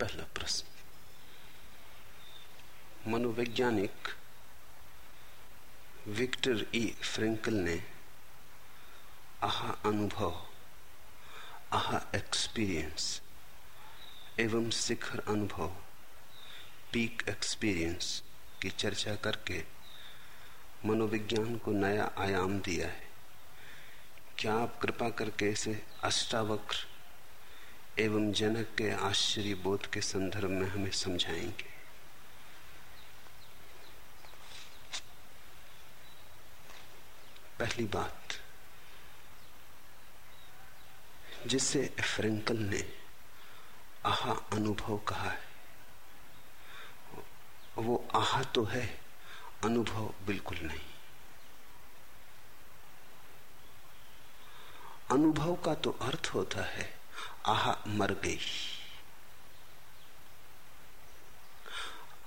पहला प्रश्न। मनोवैज्ञानिक विक्टर ई फ्रेंकल ने आहा अनुभव, आहा एक्सपीरियंस एवं शिखर अनुभव पीक एक्सपीरियंस की चर्चा करके मनोविज्ञान को नया आयाम दिया है। क्या आप कृपा करके इसे अष्टावक्र एवं जनक के आश्चर्य बोध के संदर्भ में हमें समझाएँगे। पहली बात, जिसे फ्रेंकल ने आहा अनुभव कहा है, वो आहा तो है, अनुभव बिल्कुल नहीं। अनुभव का तो अर्थ होता है आहा मर गई।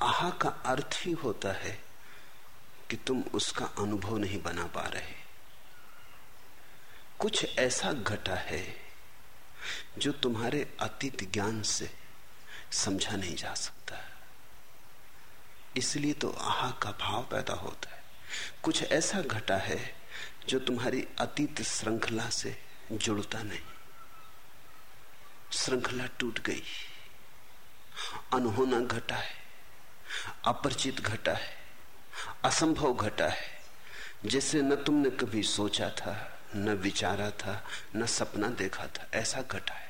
आहा का अर्थ ही होता है कि तुम उसका अनुभव नहीं बना पा रहे। कुछ ऐसा घटा है जो तुम्हारे अतीत ज्ञान से समझा नहीं जा सकता। इसलिए तो आहा का भाव पैदा होता है। कुछ ऐसा घटा है जो तुम्हारी अतीत श्रृंखला से जुड़ता नहीं। श्रृंखला टूट गई। अनहोना घटा है, अपरिचित घटा है, असंभव घटा है। जिसे न तुमने कभी सोचा था, न विचारा था, न सपना देखा था, ऐसा घटा है।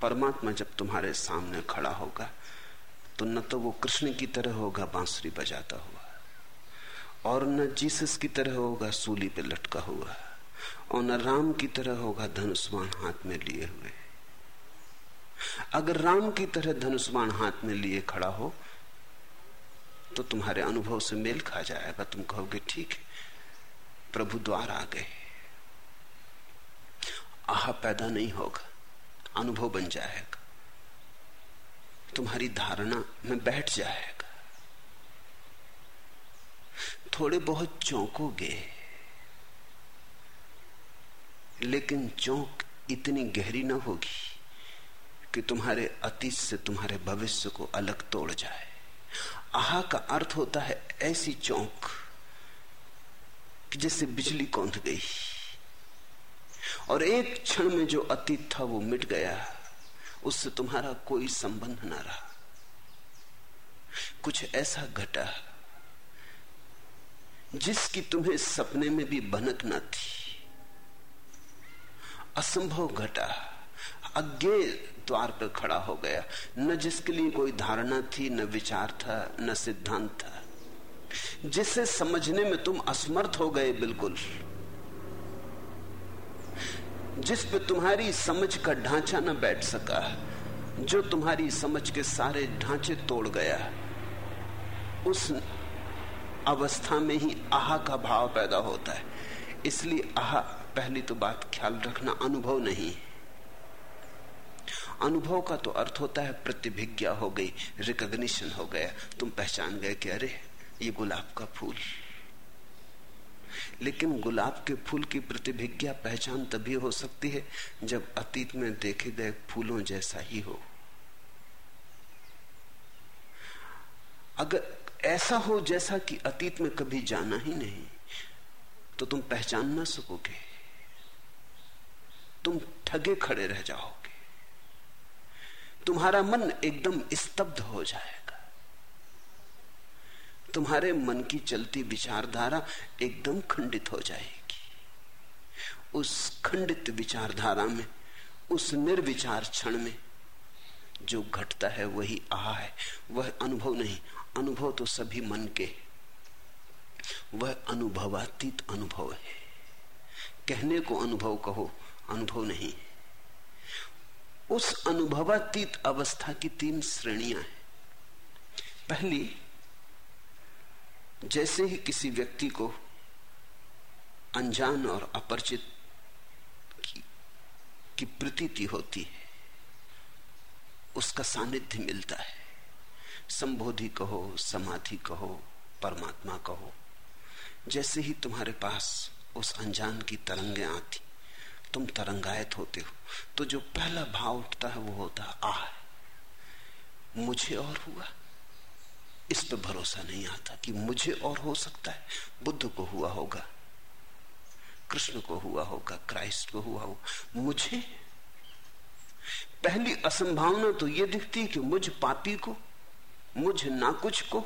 परमात्मा जब तुम्हारे सामने खड़ा होगा तो न तो वो कृष्ण की तरह होगा, बांसुरी बजाता हुआ, और न जीसस की तरह होगा, सूली पे लटका हुआ। और न राम की तरह होगा धनुष्वान हाथ में लिए हुए। अगर राम की तरह धनुष्वान हाथ में लिए खड़ा हो तो तुम्हारे अनुभव से मेल खा जाएगा। तुम कहोगे, ठीक प्रभु द्वार आ गए। आह, पैदा नहीं होगा, अनुभव बन जाएगा। तुम्हारी धारणा में बैठ जाएगा। थोड़े बहुत चौंकोगे लेकिन चौंक इतनी गहरी ना होगी कि तुम्हारे अतीत से तुम्हारे भविष्य को अलग तोड़ जाए। आहा का अर्थ होता है ऐसी चौंक कि जैसे बिजली कौंध गई। और एक क्षण में जो अतीत था वो मिट गया। उससे तुम्हारा कोई संबंध ना रहा। कुछ ऐसा घटा जिसकी तुम्हें सपने में भी भनक ना थी। असंभव घटा। अज्ञे द्वार पर खड़ा हो गया। न जिसके लिए कोई धारणा थी, न विचार था, न सिद्धांत था। जिसे समझने में तुम असमर्थ हो गए बिल्कुल। जिस पे तुम्हारी समझ का ढांचा न बैठ सका, जो तुम्हारी समझ के सारे ढांचे तोड़ गया, उस अवस्था में ही आहा का भाव पैदा होता है। इसलिए आहा पहली तो बात ख्याल रखना अनुभव नहीं अनुभव का तो अर्थ होता है प्रतिभिज्ञा हो गई रिकग्निशन हो गया। तुम पहचान गए कि अरे, ये गुलाब का फूल। लेकिन गुलाब के फूल की प्रतिभिज्ञा पहचान तभी हो सकती है जब अतीत में देखे गए फूलों जैसा ही हो। अगर ऐसा हो जैसा कि अतीत में कभी जाना ही नहीं तो तुम पहचान ना सकोगे। तुम ठगे खड़े रह जाओगे। तुम्हारा मन एकदम स्तब्ध हो जाएगा। तुम्हारे मन की चलती विचारधारा एकदम खंडित हो जाएगी। उस खंडित विचारधारा में, उस निर्विचार क्षण में जो घटता है वही आ है। वह अनुभव नहीं, अनुभव तो सभी मन के वह अनुभवातीत अनुभव है। कहने को अनुभव कहो अनुभव नहीं। उस अनुभवातीत अवस्था की तीन श्रेणियाँ हैं। पहली जैसे ही किसी व्यक्ति को अनजान और अपरिचित की, की प्रतीति होती है उसका सानिध्य मिलता है। संबोधि कहो समाधि कहो परमात्मा कहो जैसे ही तुम्हारे पास उस अनजान की तरंगें आती तुम तरंगायत होते हो। तो जो पहला भाव उठता है, वो होता है, आह, मुझे और हुआ। इस पर भरोसा नहीं आता कि मुझे और हो सकता है। बुद्ध को हुआ होगा, कृष्ण को हुआ होगा, क्राइस्ट को हुआ होगा मुझे। पहली असंभावना तो यह दिखती कि मुझ पापी को, मुझ ना कुछ को,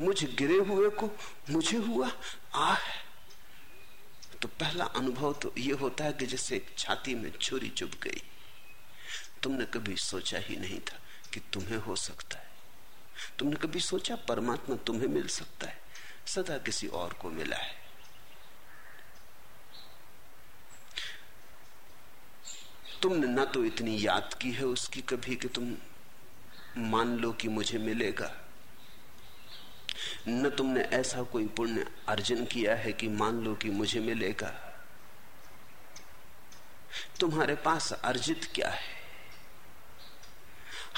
मुझ गिरे हुए को, मुझे हुआ, आह तो पहला अनुभव तो यह होता है कि जैसे छाती में छुरी चुभ गई। तुमने कभी सोचा ही नहीं था कि तुम्हें हो सकता है। तुमने कभी सोचा परमात्मा तुम्हें मिल सकता है? सदा किसी और को मिला है। तुमने ना तो इतनी याद की है उसकी कभी कि तुम मान लो कि मुझे मिलेगा। न तुमने ऐसा कोई पुण्य अर्जन किया है कि मान लो कि मुझे मिलेगा? तुम्हारे पास अर्जित क्या है?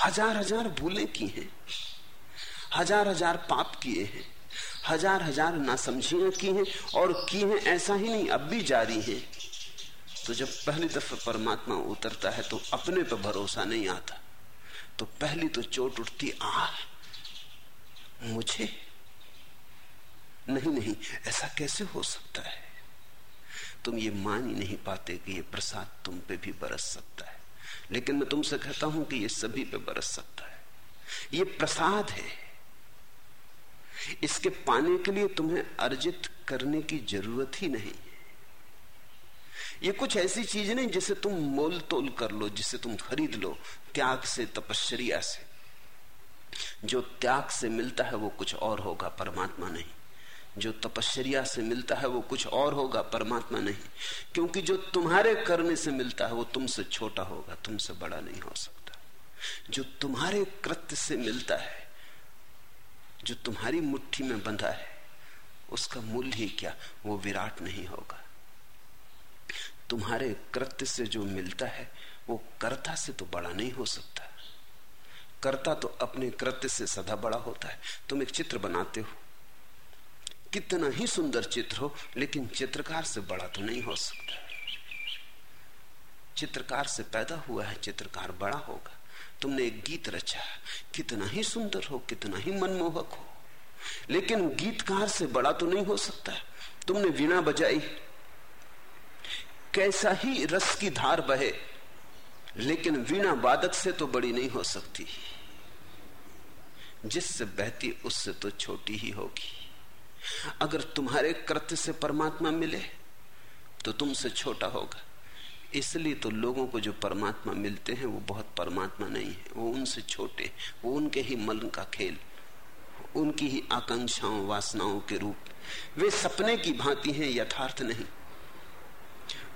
हज़ार हज़ार भूले की हैं, हज़ार हज़ार पाप किए हैं, हज़ार हज़ार नासमझियाँ की हैं और की हैं ऐसा ही नहीं, अब भी जारी है। तो जब पहली दफे परमात्मा उतरता है तो अपने पर भरोसा नहीं आता। तो पहली तो चोट उठती आ मुझे नहीं नहीं, ऐसा कैसे हो सकता है? तुम ये मान ही नहीं पाते कि ये प्रसाद तुम पे भी बरस सकता है। लेकिन मैं तुमसे कहता हूँ कि ये सभी पे बरस सकता है। ये प्रसाद है। इसके पाने के लिए तुम्हें अर्जित करने की ज़रूरत ही नहीं ये कुछ ऐसी चीज़ नहीं जिसे तुम मोल तोल कर लो, जिसे तुम खरीद लो, त्याग से, तपश्चर्या से। जो त्याग से मिलता है वो कुछ और होगा, परमात्मा नहीं। जो तपश्चर्या से मिलता है वो कुछ और होगा, परमात्मा नहीं। क्योंकि जो तुम्हारे करने से मिलता है वो तुमसे छोटा होगा, तुमसे बड़ा नहीं हो सकता। जो तुम्हारे कृत्य से मिलता है, जो तुम्हारी मुट्ठी में बंधा है, उसका मूल्य ही क्या? वो विराट नहीं होगा। तुम्हारे कृत्य से जो मिलता है, वो कर्ता से तो बड़ा नहीं हो सकता। कर्ता तो अपने कृत्य से सदा बड़ा होता है। तुम एक चित्र बनाते हो। कितना ही सुंदर चित्र हो, लेकिन चित्रकार से बड़ा तो नहीं हो सकता। चित्रकार से पैदा हुआ है, चित्रकार बड़ा होगा। तुमने एक गीत रचा कितना ही सुंदर हो, कितना ही मनमोहक हो, लेकिन गीतकार से बड़ा तो नहीं हो सकता तुमने वीणा बजाई कैसा ही रस की धार बहे, लेकिन वीणा वादक से तो बड़ी नहीं हो सकती। जिससे बहती, उससे तो छोटी ही होगी। अगर तुम्हारे कृत्य से परमात्मा मिले तो तुमसे छोटा होगा। इसलिए तो लोगों को जो परमात्मा मिलते हैं, वो बहुत परमात्मा नहीं है। वो उनसे छोटे, वो उनके ही मन का खेल, उनकी ही आकांक्षाओं, वासनाओं के रूप। वे सपने की भांति हैं, यथार्थ नहीं।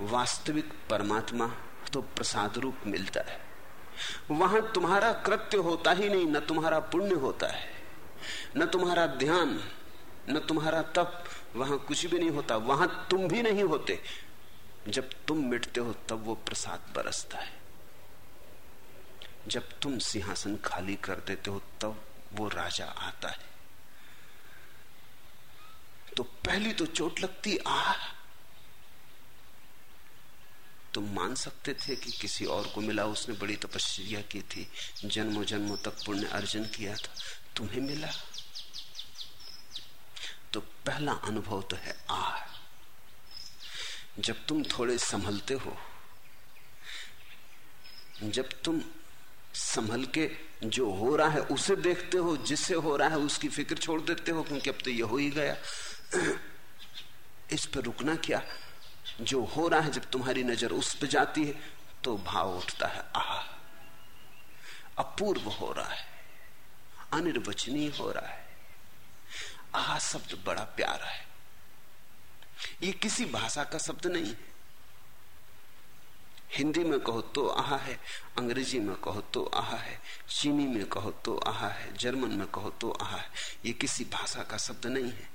वास्तविक परमात्मा तो प्रसाद रूप मिलता है। वहाँ तुम्हारा कृत्य होता ही नहीं, न तुम्हारा पुण्य होता है, न तुम्हारा ध्यान न तुम्हारा तप, वहाँ कुछ भी नहीं होता, वहाँ तुम भी नहीं होते। जब तुम मिटते हो, तब वो प्रसाद बरसता है। जब तुम सिंहासन खाली कर देते हो, तब वो राजा आता है। तो पहली तो चोट लगती, आ। तुम मान सकते थे कि किसी और को मिला, उसने बड़ी तपस्या की थी, जन्मों जन्मों तक पुण्य अर्जन किया था, तुम्हें मिला। तो पहला अनुभव तो है आ। जब तुम थोड़े संभलते हो, जब तुम संभल के जो हो रहा है उसे देखते हो, जिससे हो रहा है उसकी फ़िक्र छोड़ देते हो, क्योंकि अब तो यह हो ही गया। इस पर रुकना क्या? जो हो रहा है जब तुम्हारी नज़र उस पर जाती है तो भाव उठता है आह अपूर्व हो रहा है, अनिर्वचनीय हो रहा है। आह, शब्द बड़ा प्यारा है। ये किसी भाषा का शब्द नहीं है। हिंदी में कहो तो आहा है, अंग्रेज़ी में कहो तो आहा है, चीनी में कहो तो आहा है, जर्मन में कहो तो आहा है, ये किसी भाषा का शब्द नहीं है।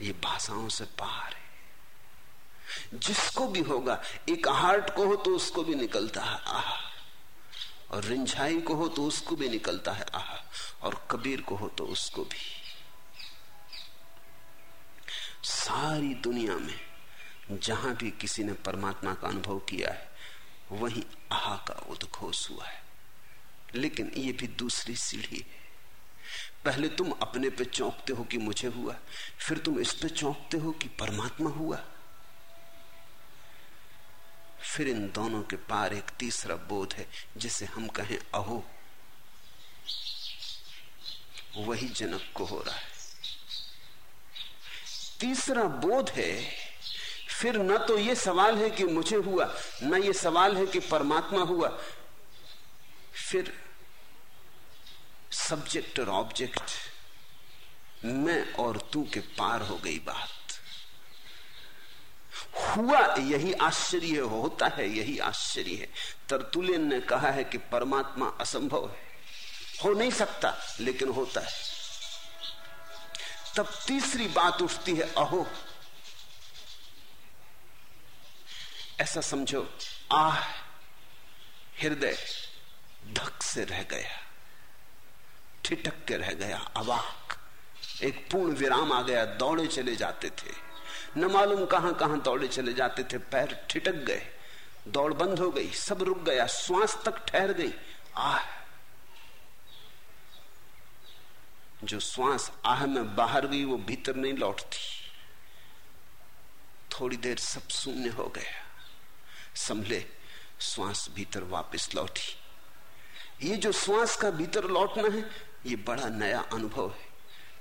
ये भाषाओं से पार है। जिसको भी होगा, एक हार्ट को हो तो उसको भी निकलता है आहा। और रिंझाई को हो तो उसको भी निकलता है आहा। और कबीर को हो तो उसको भी। सारी दुनिया में जहाँ भी किसी ने परमात्मा का अनुभव किया है, वहीं आहा का उद्घोष हुआ है। लेकिन ये भी दूसरी सीढ़ी है। पहले तुम अपने पे चौंकते हो कि मुझे हुआ, फिर तुम इस पे चौंकते हो कि परमात्मा हुआ। फिर इन दोनों के पार एक तीसरा बोध है, जिसे हम कहें अहो। वही जनक को हो रहा है। तीसरा बोध है, फिर न तो ये सवाल है कि मुझे हुआ, न ये सवाल है कि परमात्मा हुआ। फिर सब्जेक्ट और ऑब्जेक्ट मैं और तू के पार हो गई बात। हुआ यही आश्चर्य होता है, यही आश्चर्य है। तरतुलियन ने कहा है कि परमात्मा असंभव है। हो नहीं सकता, लेकिन होता है। तब तीसरी बात उठती है, अहो। ऐसा समझो, आह, हृदय धक से रह गया ठिटक के रह गया, अवाक। एक पूर्ण विराम आ गया, दौड़े चले जाते थे। न मालूम कहाँ कहाँ दौड़े चले जाते थे, पैर ठिटक गए, दौड़ बंद हो गई, सब रुक गया, श्वास तक ठहर गई, आह। जो श्वास आह में बाहर गई वो भीतर नहीं लौटती। थोड़ी देर सब शून्य हो गया। संभले, श्वास भीतर वापस लौटी। ये जो श्वास का भीतर लौटना है, ये बड़ा नया अनुभव है,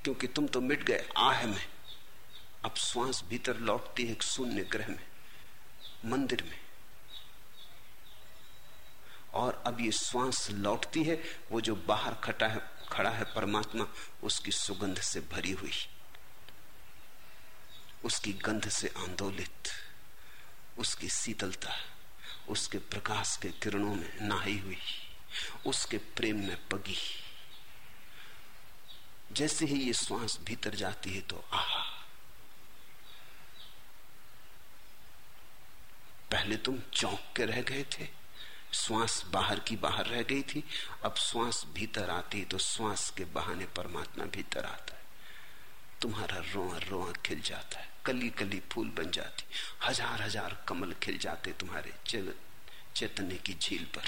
क्योंकि तुम तो मिट गए आह में। अब श्वास भीतर लौटती है एक शून्य ग्रह में, मंदिर में। और अब ये श्वास लौटती है, वो जो बाहर खटा है खड़ा है परमात्मा, उसकी सुगंध से भरी हुई, उसकी गंध से आंदोलित, उसकी शीतलता, उसके प्रकाश के किरणों में नहाई हुई, उसके प्रेम में पगी। जैसे ही ये श्वास भीतर जाती है तो आहा! पहले तुम चौंक के रह गए थे श्वास बाहर की बाहर रह गई थी। अब श्वास भीतर आती तो श्वास के बहाने परमात्मा भीतर आता है। तुम्हारा रोआ रोआ खिल जाता है। कली कली फूल बन जाती। हज़ार हज़ार कमल खिल जाते तुम्हारे चेतने की झील पर।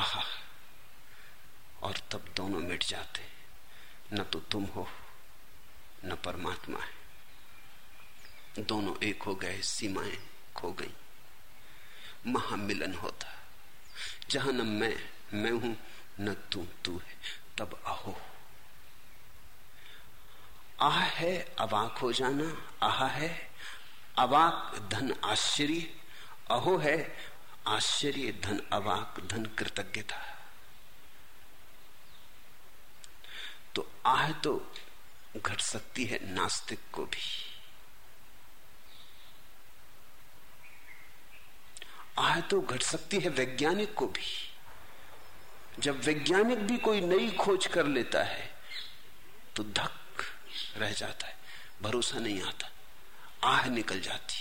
आह। और तब दोनों मिट जाते। न तो तुम हो, न परमात्मा है। दोनों एक हो गए, सीमाएँ खो गई। महामिलन होता। जहाँ न मैं मैं हूँ, न तू तू है। तब अहो आह है अवाक हो जाना, आह है अवाक धन आश्चर्य, अहो है आश्चर्य धन अवाक धन कृतज्ञता। तो आह तो घट सकती है नास्तिक को भी। आह तो घट सकती है वैज्ञानिक को भी। जब वैज्ञानिक भी कोई नई खोज कर लेता है तो धक रह जाता है, भरोसा नहीं आता, आह निकल जाती।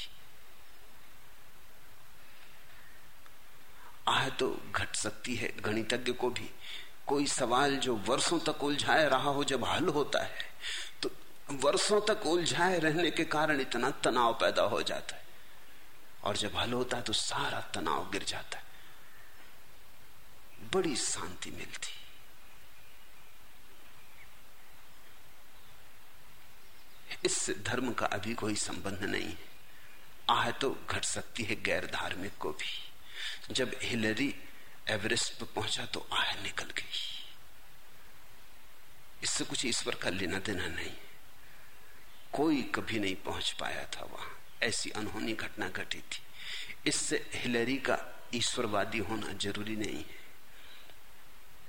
आह तो घट सकती है गणितज्ञ को भी। कोई सवाल जो वर्षों तक उलझाए रहा हो, जब हल होता है तो वर्षों तक उलझाए रहने के कारण इतना तनाव पैदा हो जाता है। और जब हल होता है तो सारा तनाव गिर जाता है। बड़ी शांति मिलती। इससे धर्म का अभी कोई संबंध नहीं। है आह तो घट सकती है गैर धार्मिक को भी। जब हिलरी एवरेस्ट पर पहुँचा तो आह निकल गई। इससे कुछ ईश्वर का लेना देना नहीं। कोई कभी नहीं पहुँच पाया था वहाँ। ऐसी अनहोनी घटना घटी थी। इससे हिलेरी का ईश्वरवादी होना ज़रूरी नहीं है।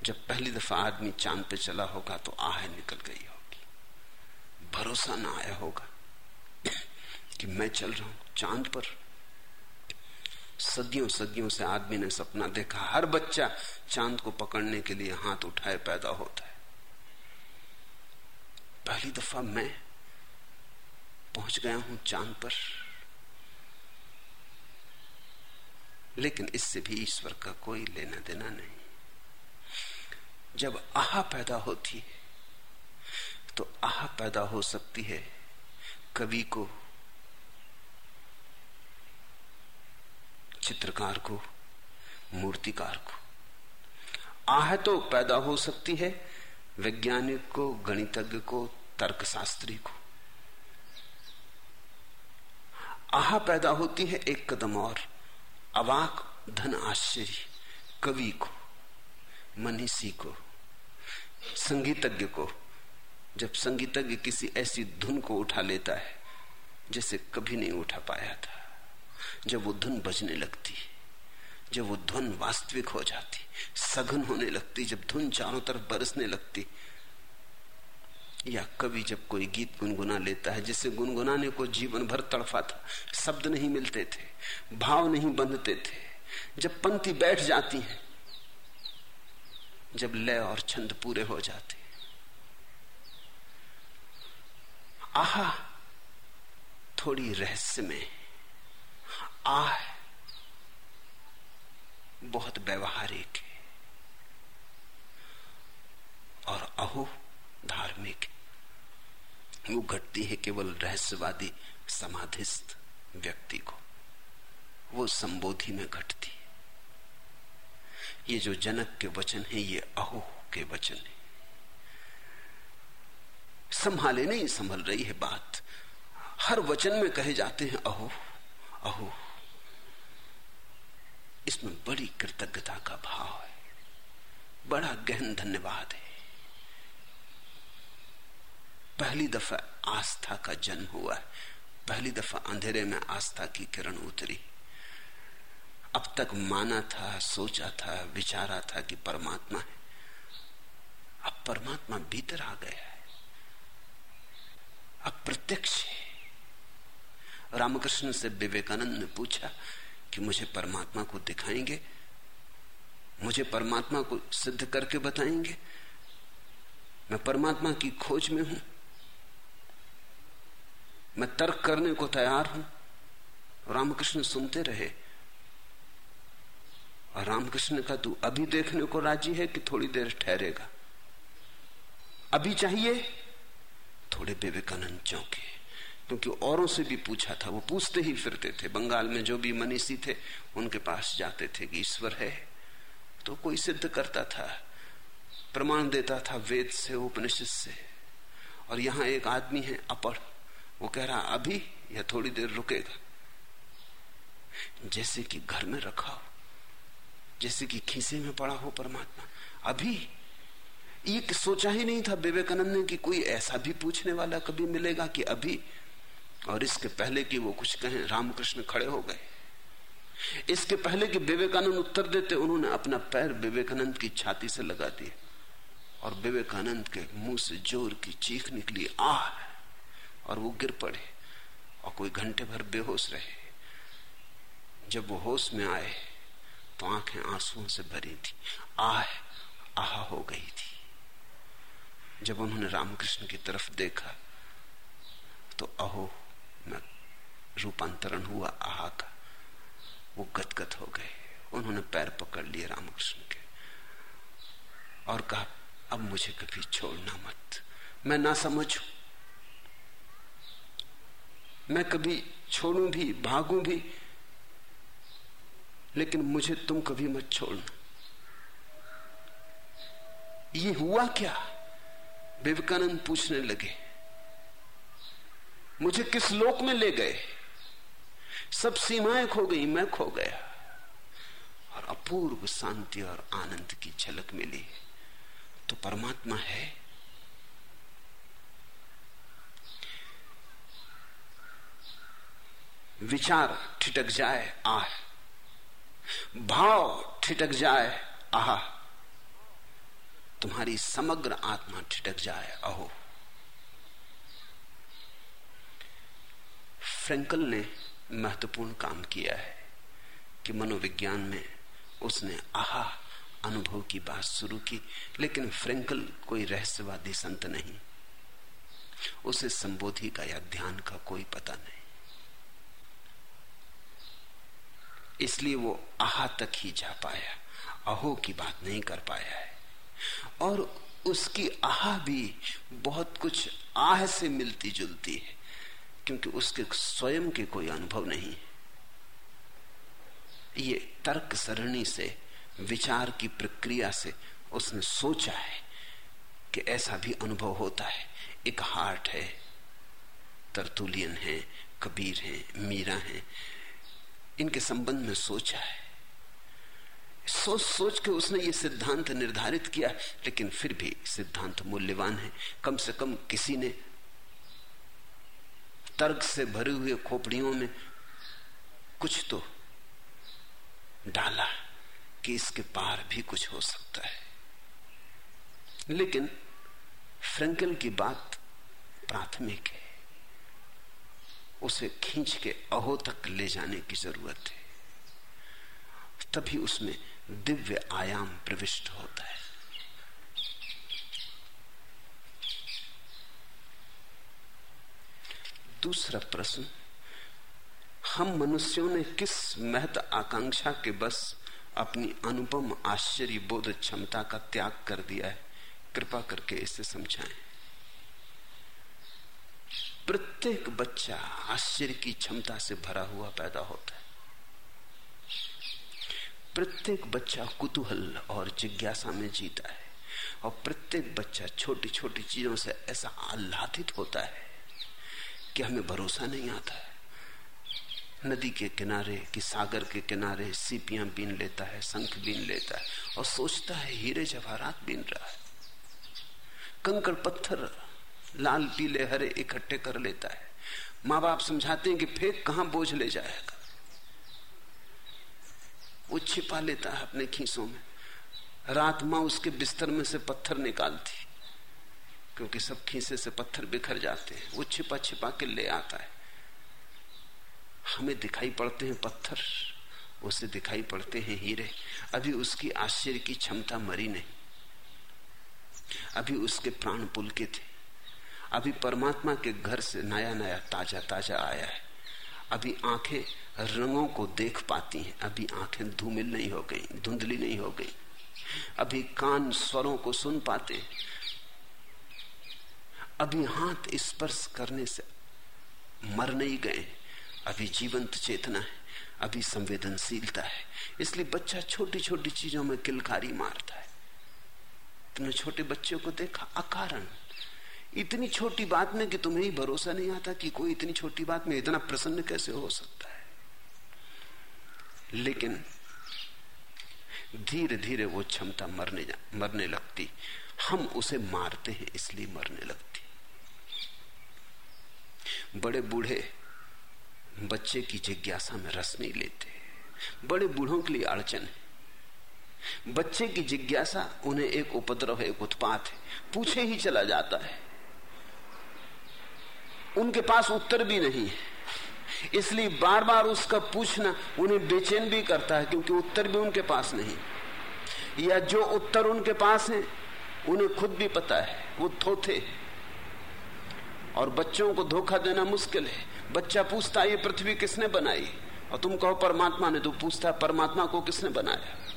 जब पहली दफ़ा आदमी चाँद पे चला होगा तो आह निकल गई होगी। भरोसा ना आया होगा कि मैं चल रहा हूँ चाँद पर। सदियों सदियों से आदमी ने सपना देखा, हर बच्चा चाँद को पकड़ने के लिए हाथ उठाए पैदा होता है। पहली दफ़ा मैं पहुँच गया हूँ चाँद पर। लेकिन इससे भी ईश्वर का कोई लेना देना नहीं। जब आह पैदा होती है तो आह पैदा हो सकती है कवि को, चित्रकार को, मूर्तिकार को। आह तो पैदा हो सकती है वैज्ञानिक को, गणितज्ञ को, तर्कशास्त्री को। आह पैदा होती है एक कदम और। अवाक धन आश्चर्य, कवि को, मनीषी को, संगीतज्ञ को, जब संगीतज्ञ किसी ऐसी धुन को उठा लेता है, जैसे कभी नहीं उठा पाया था, जब वो धुन बजने लगती, जब वो धुन वास्तविक हो जाती, सघन होने लगती, जब धुन चारों तरफ़ बरसने लगती या कवि जब कोई गीत गुनगुना लेता है जिसे गुनगुनाने को जीवन भर तड़फा था, शब्द नहीं मिलते थे, भाव नहीं बंधते थे। जब पंक्ति बैठ जाती है, जब लय और छंद पूरे हो जाते आहा, थोड़ी रहस्य में। आह, बहुत व्यवहारिक है। और अहो, धार्मिक वो घटती है केवल रहस्यवादी समाधिस्थ व्यक्ति को। वो संबोधि में घटती है। ये जो जनक के वचन है, ये अहो के वचन है। संभाले नहीं, संभल रही है बात। हर वचन में कहे जाते हैं अहो अहो इसमें बड़ी कृतज्ञता का भाव है। बड़ा गहन धन्यवाद है। पहली दफ़ा आस्था का जन्म हुआ। है पहली दफ़ा अंधेरे में आस्था की किरण उतरी। अब तक माना था, सोचा था, विचारा था कि परमात्मा है। अब परमात्मा भीतर आ गया है। अब प्रत्यक्ष है। रामकृष्ण से विवेकानंद ने पूछा कि मुझे परमात्मा को दिखाएँगे? मुझे परमात्मा को सिद्ध करके बताएँगे? मैं परमात्मा की खोज में हूँ। मैं तर्क करने को तैयार हूँ। रामकृष्ण सुनते रहे। और रामकृष्ण का तू अभी देखने को राज़ी है कि थोड़ी देर ठहरेगा? अभी चाहिए? थोड़े विवेकानंद चौंके। क्योंकि औरों से भी पूछा था, वो पूछते ही फिरते थे। बंगाल में जो भी मनीषी थे, उनके पास जाते थे कि ईश्वर है। तो कोई सिद्ध करता था, प्रमाण देता था वेद से, उपनिषद से। और यहाँ एक आदमी है अपढ़ वो कह रहा, अभी या थोड़ी देर रुकेगा। जैसे कि घर में रखा हो, जैसे कि खीसे में पड़ा हो परमात्मा। अभी ये सोचा ही नहीं था विवेकानंद ने कि कोई ऐसा भी पूछने वाला कभी मिलेगा कि अभी, और इसके पहले कि वो कुछ कहें, रामकृष्ण खड़े हो गए। इसके पहले कि विवेकानंद उत्तर देते, उन्होंने अपना पैर विवेकानंद की छाती से लगा दिया और विवेकानंद के मुँह से ज़ोर की चीख निकली, आह! और वो गिर पड़े और कोई घंटे भर बेहोश रहे। जब वो होश में आए तो आँखें आंसुओं से भरी थी। आह आह हो गई थी। जब उन्होंने रामकृष्ण की तरफ़ देखा तो अहो में रूपांतरण हुआ, आह का। वो गदगद हो गए। उन्होंने पैर पकड़ लिए रामकृष्ण के और कहा, अब मुझे कभी छोड़ना मत। मैं ना समझू मैं कभी छोड़ू भी भागू भी लेकिन मुझे तुम कभी मत छोड़ना। ये हुआ क्या? विवेकानंद पूछने लगे। मुझे किस लोक में ले गए? सब सीमाएँ खो गई, मैं खो गया। और अपूर्व शांति और आनंद की झलक मिली। तो परमात्मा है। विचार ठिटक जाए आह। भाव ठिटक जाए आह। तुम्हारी समग्र आत्मा ठिटक जाए अहो। फ्रेंकल ने महत्वपूर्ण काम किया है कि मनोविज्ञान में उसने आहा अनुभव की बात शुरू की, लेकिन फ्रेंकल कोई रहस्यवादी संत नहीं। उसे संबोधि का या ध्यान का कोई पता नहीं। इसलिए वो आहा तक ही जा पाया, अहो की बात नहीं कर पाया है। और उसकी आह भी बहुत कुछ आह से मिलती जुलती है, क्योंकि उसके स्वयं के कोई अनुभव नहीं ये तर्क सरणी से, विचार की प्रक्रिया से उसने सोचा है कि ऐसा भी अनुभव होता है। एक हार्ट है, तरतुलियन है, कबीर है, मीरा है इनके संबंध में सोचा है। सोच सोच के उसने ये सिद्धांत निर्धारित किया, लेकिन फिर भी सिद्धांत मूल्यवान है। कम से कम किसी ने तर्क से भरे हुए खोपड़ियों में कुछ तो डाला कि इसके पार भी कुछ हो सकता है। लेकिन फ्रेंकल की बात प्राथमिक है। उसे खींच के अहो तक ले जाने की ज़रूरत है। तभी उसमें दिव्य आयाम प्रविष्ट होता है। दूसरा प्रश्न, हम मनुष्यों ने किस महत आकांक्षा के बस अपनी अनुपम आश्चर्य बोध क्षमता का त्याग कर दिया है? कृपा करके इसे समझाएँ। प्रत्येक बच्चा आश्चर्य की क्षमता से भरा हुआ पैदा होता है। प्रत्येक बच्चा कुतूहल और जिज्ञासा में जीता है और प्रत्येक बच्चा छोटी छोटी चीज़ों से ऐसा आह्लादित होता है कि हमें भरोसा नहीं आता है। नदी के किनारे कि सागर के किनारे सीपियाँ बीन लेता है, शंख बीन लेता है और सोचता है, हीरे जवाहरात बीन रहा है। कंकड़ पत्थर लाल पीले हरे इकट्ठे कर लेता है। माँ बाप समझाते हैं कि फेंक कहाँ बोझ ले जाएगा। वो छिपा लेता है अपने खीसों में। रात माँ उसके बिस्तर में से पत्थर निकालती, क्योंकि सब खीसे से पत्थर बिखर जाते हैं। वो छिपा छिपा के ले आता है। हमें दिखाई पड़ते हैं पत्थर, उसे दिखाई पड़ते हैं हीरे। अभी उसकी आश्चर्य की क्षमता मरी नहीं। अभी उसके प्राण पुलके थे। अभी परमात्मा के घर से नया नया ताज़ा ताज़ा आया है। अभी आँखें रंगों को देख पाती हैं। अभी आँखें धूमिल नहीं हो गई, धुंधली नहीं हो गई। अभी कान स्वरों को सुन पाते अभी हाथ स्पर्श करने से मर नहीं गए अभी जीवंत चेतना है, अभी संवेदनशीलता है। इसलिए बच्चा छोटी छोटी चीज़ों में किलकारी मारता है। तुमने छोटे बच्चों को देखा, अकारण। इतनी छोटी बात में कि तुम्हें ही भरोसा नहीं आता कि कोई इतनी छोटी बात में इतना प्रसन्न कैसे हो सकता है। लेकिन धीरे धीरे वो क्षमता मरने मरने लगती। हम उसे मारते हैं, इसलिए मरने लगती। बड़े बूढ़े बच्चे की जिज्ञासा में रस नहीं लेते। बड़े बूढ़ों के लिए अड़चन है। बच्चे की जिज्ञासा उन्हें एक उपद्रव है एक उत्पात है। पूछे ही चला जाता है। उनके पास उत्तर भी नहीं है। इसलिए बार बार उसका पूछना उन्हें बेचैन भी करता है क्योंकि उत्तर भी उनके पास नहीं। या जो उत्तर उनके पास है, उन्हें खुद भी पता है, वो थोथे। और बच्चों को धोखा देना मुश्किल है। बच्चा पूछता है, ये पृथ्वी किसने बनाई? और तुम कहो, परमात्मा ने। तो पूछता है, परमात्मा को किसने बनाया?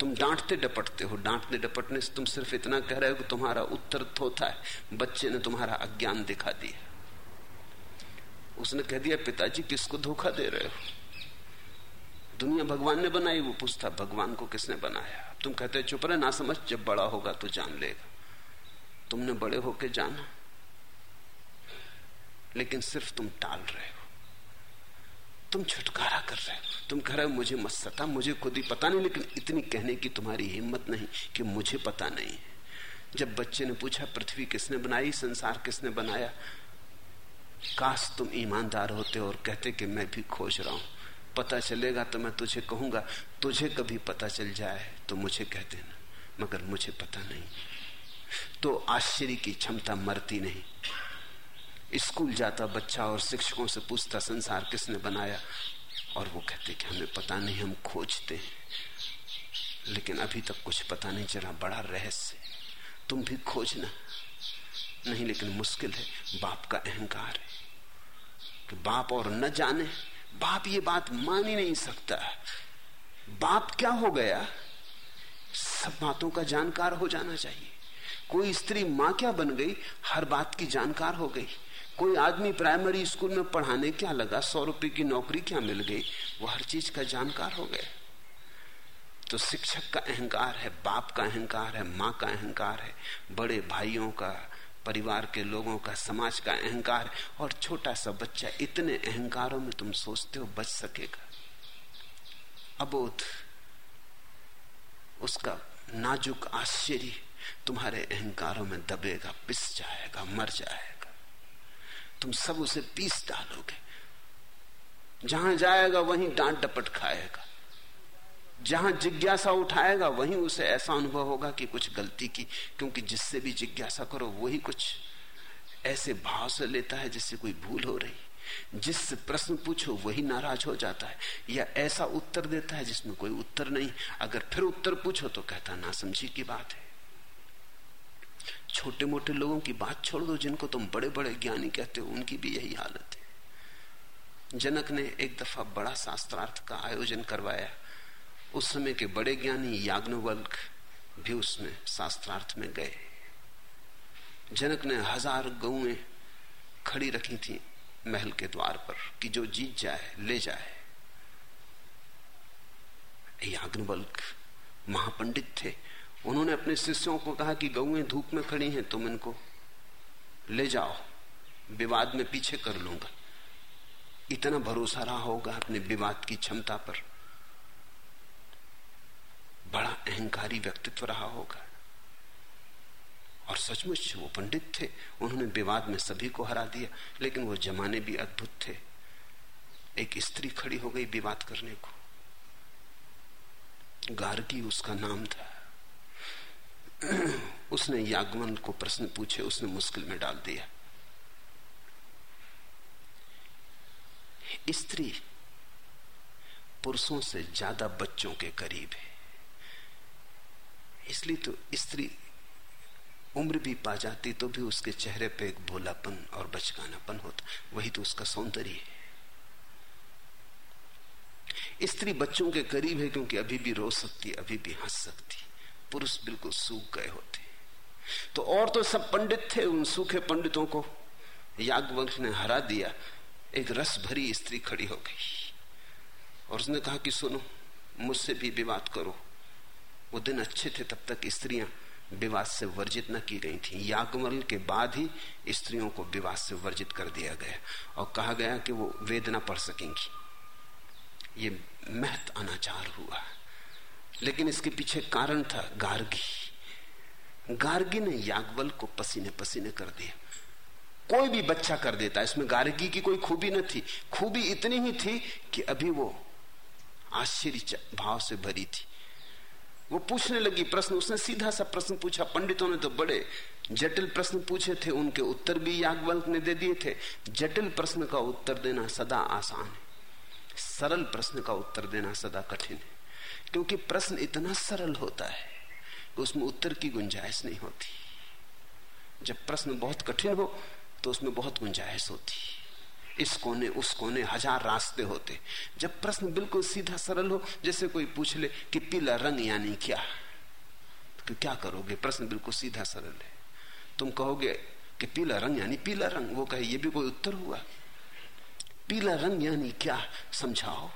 तुम डांटते डपटते हो, डांटने डपटने से तुम सिर्फ़ इतना कह रहे हो कि तुम्हारा उत्तर थोथा है, बच्चे ने तुम्हारा अज्ञान दिखा दिया। उसने कह दिया, पिताजी किसको धोखा दे रहे हो? दुनिया भगवान ने बनाई, वो पूछता भगवान को किसने बनाया? तुम कहते चुप रहे ना समझ जब बड़ा होगा तो जान लेगा। तुमने बड़े होके जाना। लेकिन सिर्फ़ तुम टाल रहे हो। तुम छुटकारा कर रहे हो। तुम कह रहे हो, मुझे मत सता, मुझे खुद ही पता नहीं, लेकिन इतनी कहने की तुम्हारी हिम्मत नहीं कि मुझे पता नहीं। जब बच्चे ने पूछा, पृथ्वी किसने बनाई, संसार किसने बनाया? काश तुम ईमानदार होते और कहते कि मैं भी खोज रहा हूँ। पता चलेगा तो मैं तुझे कहूँगा। तुझे कभी पता चल जाए तो मुझे कह देना, मगर मुझे पता नहीं। तो आश्चर्य की क्षमता मरती नहीं। स्कूल जाता, बच्चा और शिक्षकों से पूछता, संसार किसने बनाया? और वो कहते कि हमें पता नहीं, हम खोजते हैं। लेकिन अभी तक कुछ पता नहीं चला, बड़ा रहस्य तुम भी खोजना। नहीं, लेकिन मुश्किल है। बाप का अहंकार है। कि बाप और न जाने, बाप ये बात मान ही नहीं सकता। बाप क्या हो गया? सब बातों का जानकार हो जाना चाहिए। कोई स्त्री माँ क्या बन गई? हर बात की जानकार हो गई। कोई आदमी प्राइमरी स्कूल में पढ़ाने क्या लगा? सौ रुपए की नौकरी क्या मिल गई? वो हर चीज़ का जानकार हो गया तो शिक्षक का अहंकार है, बाप का अहंकार है, माँ का अहंकार है, बड़े भाइयों का, परिवार के लोगों का, समाज का अहंकार और छोटा सा बच्चा, इतने अहंकारों में तुम सोचते हो बच सकेगा। अबोध, उसका नाजुक आश्चर्य तुम्हारे अहंकारों में दबेगा, पिस जाएगा, मर जाएगा। तुम सब उसे पीस डालोगे। जहाँ जाएगा, वहीं डांट डपट खाएगा। जहाँ जिज्ञासा उठाएगा, वहीं उसे ऐसा अनुभव होगा कि कुछ गलती की, क्योंकि जिससे भी जिज्ञासा करो, वही कुछ ऐसे भाव से लेता है जिससे कोई भूल हो रही। जिससे प्रश्न पूछो, वही नाराज़ हो जाता है। या ऐसा उत्तर देता है जिसमें कोई उत्तर नहीं। अगर फिर उत्तर पूछो तो कहता ना समझी की बात है। छोटे मोटे लोगों की बात छोड़ दो जिनको तुम बड़े बड़े ज्ञानी कहते हो, उनकी भी यही हालत है। जनक ने एक दफ़ा बड़ा शास्त्रार्थ का आयोजन करवाया। उस समय के बड़े ज्ञानी याग्नवल्क भी उसमें शास्त्रार्थ में गए। जनक ने हज़ार गौएँ खड़ी रखी थी महल के द्वार पर कि जो जीत जाए, ले जाए। याग्नवल्क महापंडित थे। उन्होंने अपने शिष्यों को कहा कि गौएँ धूप में खड़ी हैं, तुम इनको ले जाओ, विवाद में पीछे कर लूँगा। इतना भरोसा रहा होगा अपने विवाद की क्षमता पर। बड़ा अहंकारी व्यक्तित्व रहा होगा। और सचमुच वो पंडित थे, उन्होंने विवाद में सभी को हरा दिया, लेकिन वो जमाने भी अद्भुत थे। एक स्त्री खड़ी हो गई विवाद करने को। गार्गी उसका नाम था। उसने यागमन को प्रश्न पूछे, उसने मुश्किल में डाल दिया। स्त्री पुरुषों से ज़्यादा बच्चों के करीब है। इसलिए तो स्त्री उम्र भी पा जाती तो भी उसके चेहरे पे एक भोलापन और बचकानापन होता। वही तो उसका सौंदर्य है। स्त्री बच्चों के करीब है क्योंकि अभी भी रो सकती अभी भी हंस सकती पुरुष बिल्कुल सूख गए होते तो और तो सब पंडित थे, उन सूखे पंडितों को याज्ञवंश ने हरा दिया। एक रस भरी स्त्री खड़ी हो गई। और उसने कहा कि सुनो, मुझसे भी विवाद करो। वो दिन अच्छे थे, तब तक स्त्रियाँ विवाद से वर्जित न की गई थी। यागमल के बाद ही स्त्रियों को विवाद से वर्जित कर दिया गया। और कहा गया कि वो वेदना पढ़ सकेंगी। ये महत अनाचार हुआ। लेकिन इसके पीछे कारण था गार्गी। गार्गी ने यागवल को पसीने पसीने कर दिया। कोई भी बच्चा कर देता, इसमें गार्गी की कोई खूबी न थी। खूबी इतनी ही थी कि अभी वो आश्चर्य भाव से भरी थी। वो पूछने लगी प्रश्न, उसने सीधा सा प्रश्न पूछा। पंडितों ने तो बड़े जटिल प्रश्न पूछे थे, उनके उत्तर भी याज्ञवल्क ने दे दिए थे। जटिल प्रश्न का उत्तर देना सदा आसान है। सरल प्रश्न का उत्तर देना सदा कठिन है। क्योंकि प्रश्न इतना सरल होता है कि उसमें उत्तर की गुंजाइश नहीं होती। जब प्रश्न बहुत कठिन हो तो उसमें बहुत गुंजाइश होती। इस कोने, उस कोने हज़ार रास्ते होते। जब प्रश्न बिल्कुल सीधा सरल हो, जैसे कोई पूछ ले कि पीला रंग यानी क्या? तो क्या करोगे? प्रश्न बिल्कुल सीधा सरल है। तुम कहोगे कि पीला रंग यानी पीला रंग। वो कहे, ये भी कोई उत्तर हुआ? पीला रंग यानी क्या? समझाओ।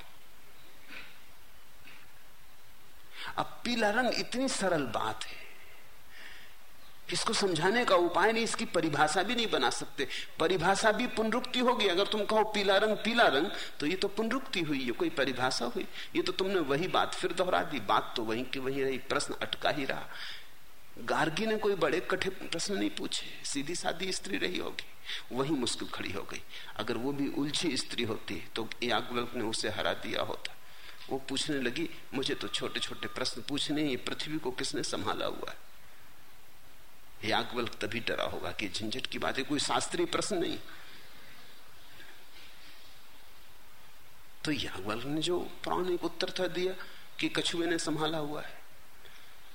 अब पीला रंग इतनी सरल बात है। इसको समझाने का उपाय नहीं, इसकी परिभाषा भी नहीं बना सकते। परिभाषा भी पुनरुक्ति होगी। अगर तुम कहो पीला रंग पीला रंग तो ये तो पुनरुक्ति हुई, ये कोई परिभाषा हुई। ये तो तुमने वही बात फिर दोहरा दी। बात तो वही की वही रही, प्रश्न अटका ही रहा। गार्गी ने कोई बड़े कठिन प्रश्न नहीं पूछे। सीधी सादी स्त्री रही होगी, वही मुश्किल खड़ी हो गई। अगर वो भी उलझी स्त्री होती तो याज्ञवल्क ने उसे हरा दिया होता। वो पूछने लगी, मुझे तो छोटे छोटे प्रश्न पूछने ये पृथ्वी को किसने संभाला हुआ? है याज्ञवल्क तभी डरा होगा कि झंझट की बात है कोई शास्त्रीय प्रश्न नहीं। तो याज्ञवल्क ने जो पौराणिक उत्तर था दिया कि कछुए ने संभाला हुआ है।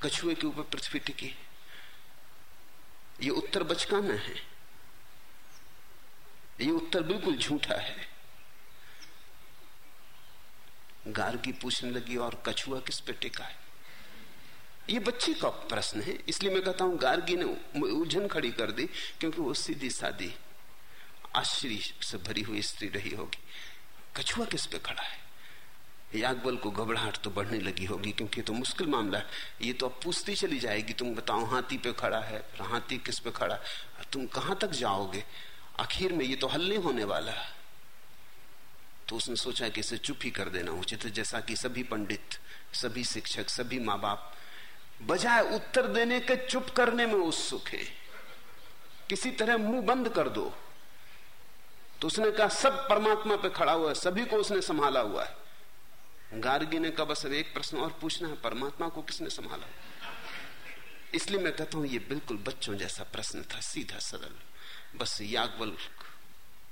कछुए के ऊपर पृथ्वी टिकी। ये उत्तर बचकाना है। ये उत्तर बिल्कुल झूठा है। गार्गी पूछने लगी, और कछुआ किस पे टिका है? ये बच्चे का प्रश्न है, इसलिए मैं कहता हूँ, गार्गी ने उलझन खड़ी कर दी, क्योंकि वो सीधी सादी आश्चर्य से भरी हुई स्त्री रही होगी। कछुआ किस पे खड़ा है? याकबल को घबराहट तो बढ़ने लगी होगी, क्योंकि तो मुश्किल मामला है। ये तो अब पूछती चली जाएगी, तुम बताओ, हाथी पे खड़ा है? हाथी किस पे खड़ा है? तुम कहाँ तक जाओगे? आखिर में ये तो हल नहीं होने वाला तो उसने सोचा कि इसे चुप ही कर देना उचित है, जैसा कि सभी पंडित, सभी शिक्षक, सभी माँ बाप बजाय उत्तर देने के चुप करने में उत्सुक है। किसी तरह मुँह बंद कर दो। तो उसने कहा, सब परमात्मा पे खड़ा हुआ है, सभी को उसने संभाला हुआ है। गार्गी ने कहा, बस अब एक प्रश्न और पूछना है, परमात्मा को किसने संभाला? इसलिए मैं कहता हूँ, ये बिल्कुल बच्चों जैसा प्रश्न था, सीधा सरल। बस यागवल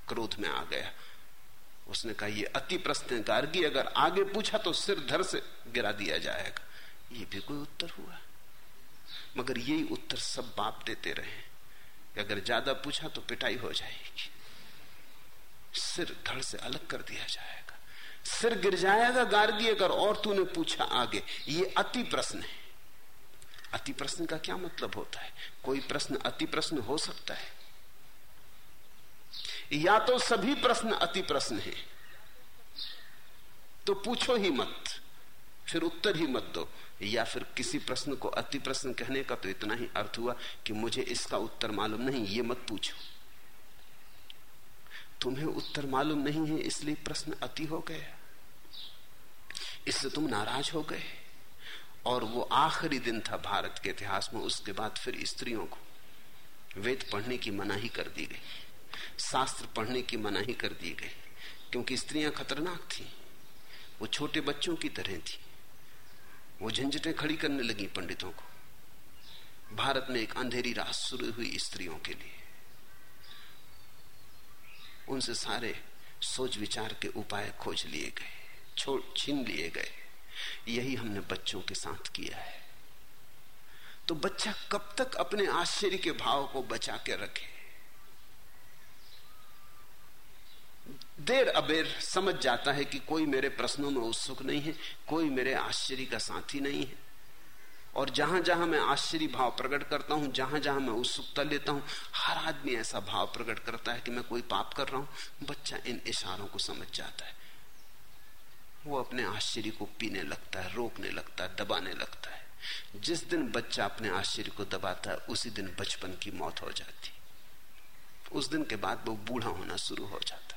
क्रोध में आ गया। उसने कहा, ये अति प्रश्न गार्गी अगर आगे पूछा तो सिर धर से गिरा दिया जाएगा। ये भी कोई उत्तर हुआ। मगर यही उत्तर सब बाप देते रहे अगर ज़्यादा पूछा तो पिटाई हो जाएगी। सिर धड़ से अलग कर दिया जाएगा। सिर गिर जाएगा, गार्गी अगर और तूने पूछा आगे, ये अति प्रश्न है। अति प्रश्न का क्या मतलब होता है? कोई प्रश्न अति प्रश्न हो सकता है। या तो सभी प्रश्न अति प्रश्न है। तो पूछो ही मत, फिर उत्तर ही मत दो। या फिर किसी प्रश्न को अति प्रश्न कहने का तो इतना ही अर्थ हुआ कि मुझे इसका उत्तर मालूम नहीं, ये मत पूछो। तुम्हें उत्तर मालूम नहीं है, इसलिए प्रश्न अति हो गया इससे तुम नाराज़ हो गए। और वो आखिरी दिन था भारत के इतिहास में, उसके बाद फिर स्त्रियों को वेद पढ़ने की मनाही कर दी गई। शास्त्र पढ़ने की मनाही कर दी गई क्योंकि स्त्रियाँ खतरनाक थी। वो छोटे बच्चों की तरह थी। वो झंझटें खड़ी करने लगी पंडितों को। भारत में एक अंधेरी रात शुरू हुई स्त्रियों के लिए। उनसे सारे सोच विचार के उपाय खोज लिए गए, छोड़ छीन लिए गए। यही हमने बच्चों के साथ किया है। तो बच्चा कब तक अपने आश्चर्य के भाव को बचा के रखे? देर अबेर समझ जाता है कि कोई मेरे प्रश्नों में उत्सुक नहीं है, कोई मेरे आश्चर्य का साथी नहीं है। और जहाँ जहाँ मैं आश्चर्य भाव प्रकट करता हूँ, जहाँ जहाँ मैं उत्सुकता लेता हूँ, हर आदमी ऐसा भाव प्रकट करता है कि मैं कोई पाप कर रहा हूँ, बच्चा इन इशारों को समझ जाता है। वो अपने आश्चर्य को पीने लगता है, रोकने लगता है, दबाने लगता है। जिस दिन बच्चा अपने आश्चर्य को दबाता है, उसी दिन बचपन की मौत हो जाती। उस दिन के बाद वो बूढ़ा होना शुरू हो जाता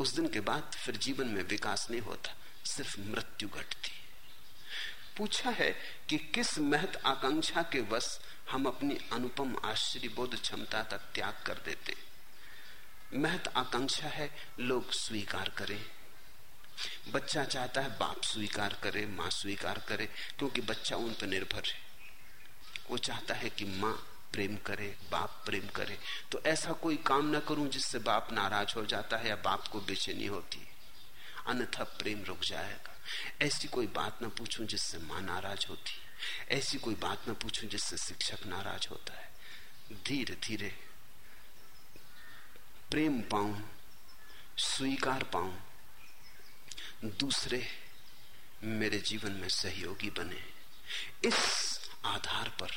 उस दिन के बाद फिर जीवन में विकास नहीं होता, सिर्फ़ मृत्यु घटती। पूछा है कि किस महत आकांक्षा के वश हम अपनी अनुपम आश्चर्य बोध क्षमता का त्याग कर देते? महत आकांक्षा है, लोग स्वीकार करें। बच्चा चाहता है बाप स्वीकार करे, माँ स्वीकार करे, क्योंकि बच्चा उन पर निर्भर है। वो चाहता है कि माँ प्रेम करे, बाप प्रेम करे तो ऐसा कोई काम ना करूँ जिससे बाप नाराज़ हो जाता है या बाप को बेचैनी होती है। अन्यथा प्रेम रुक जाएगा। ऐसी कोई बात ना पूछूँ जिससे माँ नाराज़ होती ऐसी कोई बात ना पूछूँ जिससे शिक्षक नाराज़ होता है। धीरे धीरे प्रेम पाऊँ, स्वीकार पाऊँ, दूसरे मेरे जीवन में सहयोगी बने। इस आधार पर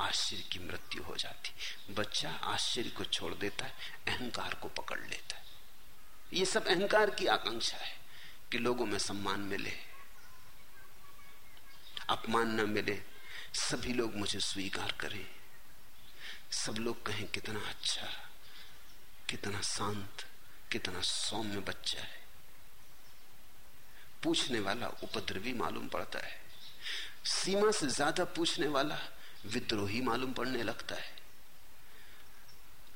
आश्चर्य की मृत्यु हो जाती। बच्चा आश्चर्य को छोड़ देता है, अहंकार को पकड़ लेता है। ये सब अहंकार की आकांक्षा है कि लोगों में सम्मान मिले, अपमान न मिले। सभी लोग मुझे स्वीकार करें। सब लोग कहें, कितना अच्छा कितना शांत, कितना सौम्य बच्चा है। पूछने वाला उपद्रवी मालूम पड़ता है। सीमा से ज़्यादा पूछने वाला विद्रोही मालूम पड़ने लगता है।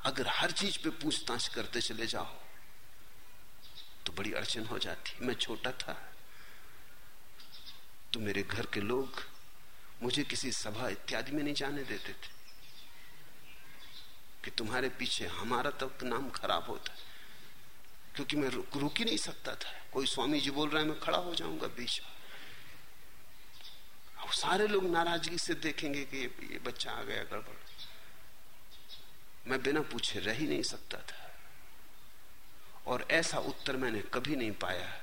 अगर हर चीज़ पे पूछताछ करते चले जाओ तो बड़ी अड़चन हो जाती मैं छोटा था तो मेरे घर के लोग मुझे किसी सभा इत्यादि में नहीं जाने देते थे कि तुम्हारे पीछे हमारा तक तो नाम खराब होता क्योंकि मैं रुक, रुक ही नहीं सकता था। कोई स्वामी जी बोल रहा है मैं खड़ा हो जाऊँगा बीच में। सारे लोग नाराज़गी से देखेंगे कि ये बच्चा आ गया गड़बड़। मैं बिना पूछे रह ही नहीं सकता था। और ऐसा उत्तर मैंने कभी नहीं पाया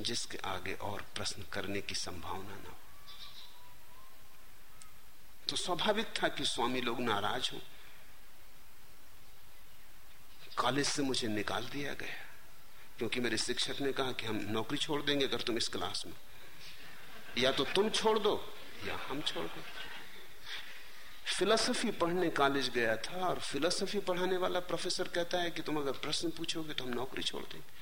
जिसके आगे और प्रश्न करने की संभावना ना हो। तो स्वाभाविक था कि स्वामी लोग नाराज़ हो। कॉलेज से मुझे निकाल दिया गया, क्योंकि मेरे शिक्षक ने कहा कि हम नौकरी छोड़ देंगे अगर तुम इस क्लास में। या तो तुम छोड़ दो या हम छोड़ दो? फिलोसफी पढ़ने कॉलेज गया था और फिलोसफी पढ़ाने वाला प्रोफेसर कहता है कि तुम अगर प्रश्न पूछोगे तो हम नौकरी छोड़ देंगे।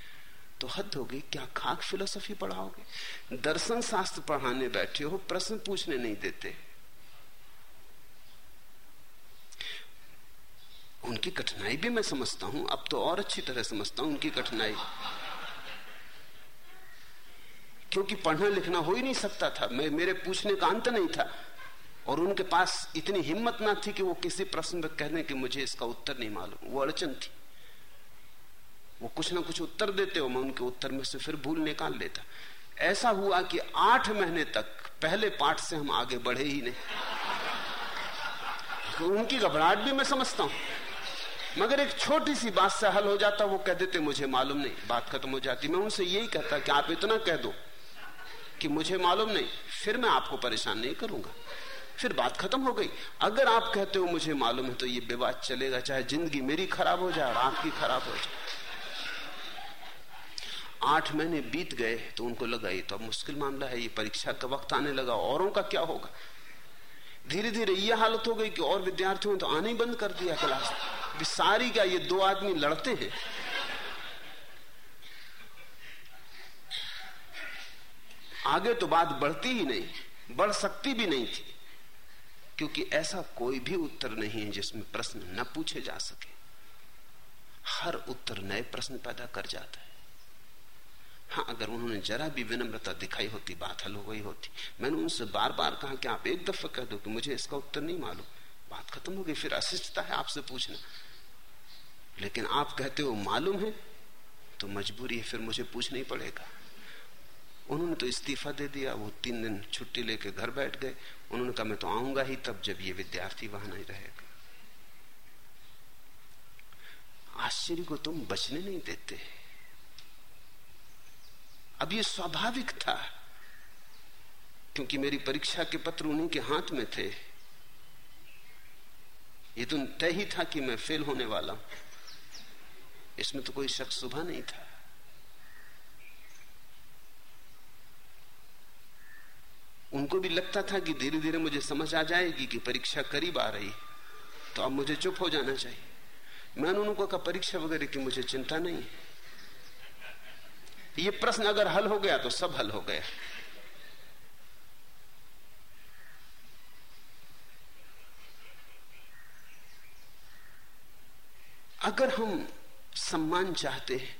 तो हद हो गई, क्या खाक फिलोसफी पढ़ाओगे? दर्शन शास्त्र पढ़ाने बैठे हो, प्रश्न पूछने नहीं देते। उनकी कठिनाई भी मैं समझता हूँ, अब तो और अच्छी तरह समझता हूँ उनकी कठिनाई। क्योंकि पढ़ना लिखना हो ही नहीं सकता था। मैं, मेरे पूछने का अंत नहीं था। और उनके पास इतनी हिम्मत ना थी कि वो किसी प्रश्न में कहने कि मुझे इसका उत्तर नहीं मालूम। वो अड़चन थी। वो कुछ ना कुछ उत्तर देते हो, मैं उनके उत्तर में से फिर भूल निकाल लेता। ऐसा हुआ कि आठ महीने तक पहले पाठ से हम आगे बढ़े ही नहीं। तो उनकी घबराहट भी मैं समझता हूँ। मगर एक छोटी सी बात से हल हो जाता, वो कह देते, मुझे मालूम नहीं, बात खत्म हो जाती। मैं उनसे यही कहता कि आप इतना कह दो कि मुझे मालूम नहीं, फिर मैं आपको परेशान नहीं करूँगा। फिर बात खत्म हो गई। अगर आप कहते हो मुझे मालूम है तो ये विवाद चलेगा, चाहे ज़िंदगी मेरी खराब हो जाए और आपकी खराब हो जाए। आठ महीने बीत गए तो उनको लगा, ये तो अब मुश्किल मामला है, ये परीक्षा का वक्त आने लगा, औरों का क्या होगा? धीरे धीरे ये हालत हो गई कि और विद्यार्थियों तो आने ही बंद कर दिया क्लास। सारी क्या, ये दो आदमी लड़ते हैं? आगे तो बात बढ़ती ही नहीं, बढ़ सकती भी नहीं थी। क्योंकि ऐसा कोई भी उत्तर नहीं है जिसमें प्रश्न न पूछे जा सके। हर उत्तर नए प्रश्न पैदा कर जाता है। हाँ अगर उन्होंने जरा भी विनम्रता दिखाई होती बात हल हो गई होती। मैंने उनसे बार बार कहा कि आप एक दफ़ा कह दो कि मुझे इसका उत्तर नहीं मालूम। बात खत्म हो गई, फिर अशिष्टता है आपसे पूछना। लेकिन आप कहते हो मालूम है तो मजबूरी है, फिर मुझे पूछना ही पड़ेगा। उन्होंने तो इस्तीफा दे दिया, वो तीन दिन छुट्टी लेके घर बैठ गए। उन्होंने कहा, मैं तो आऊँगा ही तब जब ये विद्यार्थी वहाँ नहीं रहेगा। आश्चर्य को तुम बचने नहीं देते। अब ये स्वाभाविक था, क्योंकि मेरी परीक्षा के पत्र उन्हीं के हाथ में थे। ये तो तय ही था कि मैं फेल होने वाला हूँ। इसमें तो कोई शक सुबह नहीं था। उनको भी लगता था कि धीरे धीरे मुझे समझ आ जाएगी कि परीक्षा करीब आ रही तो अब मुझे चुप हो जाना चाहिए। मैंने उनको कहा परीक्षा वगैरह की मुझे चिंता नहीं है। ये प्रश्न अगर हल हो गया तो सब हल हो गया। अगर हम सम्मान चाहते हैं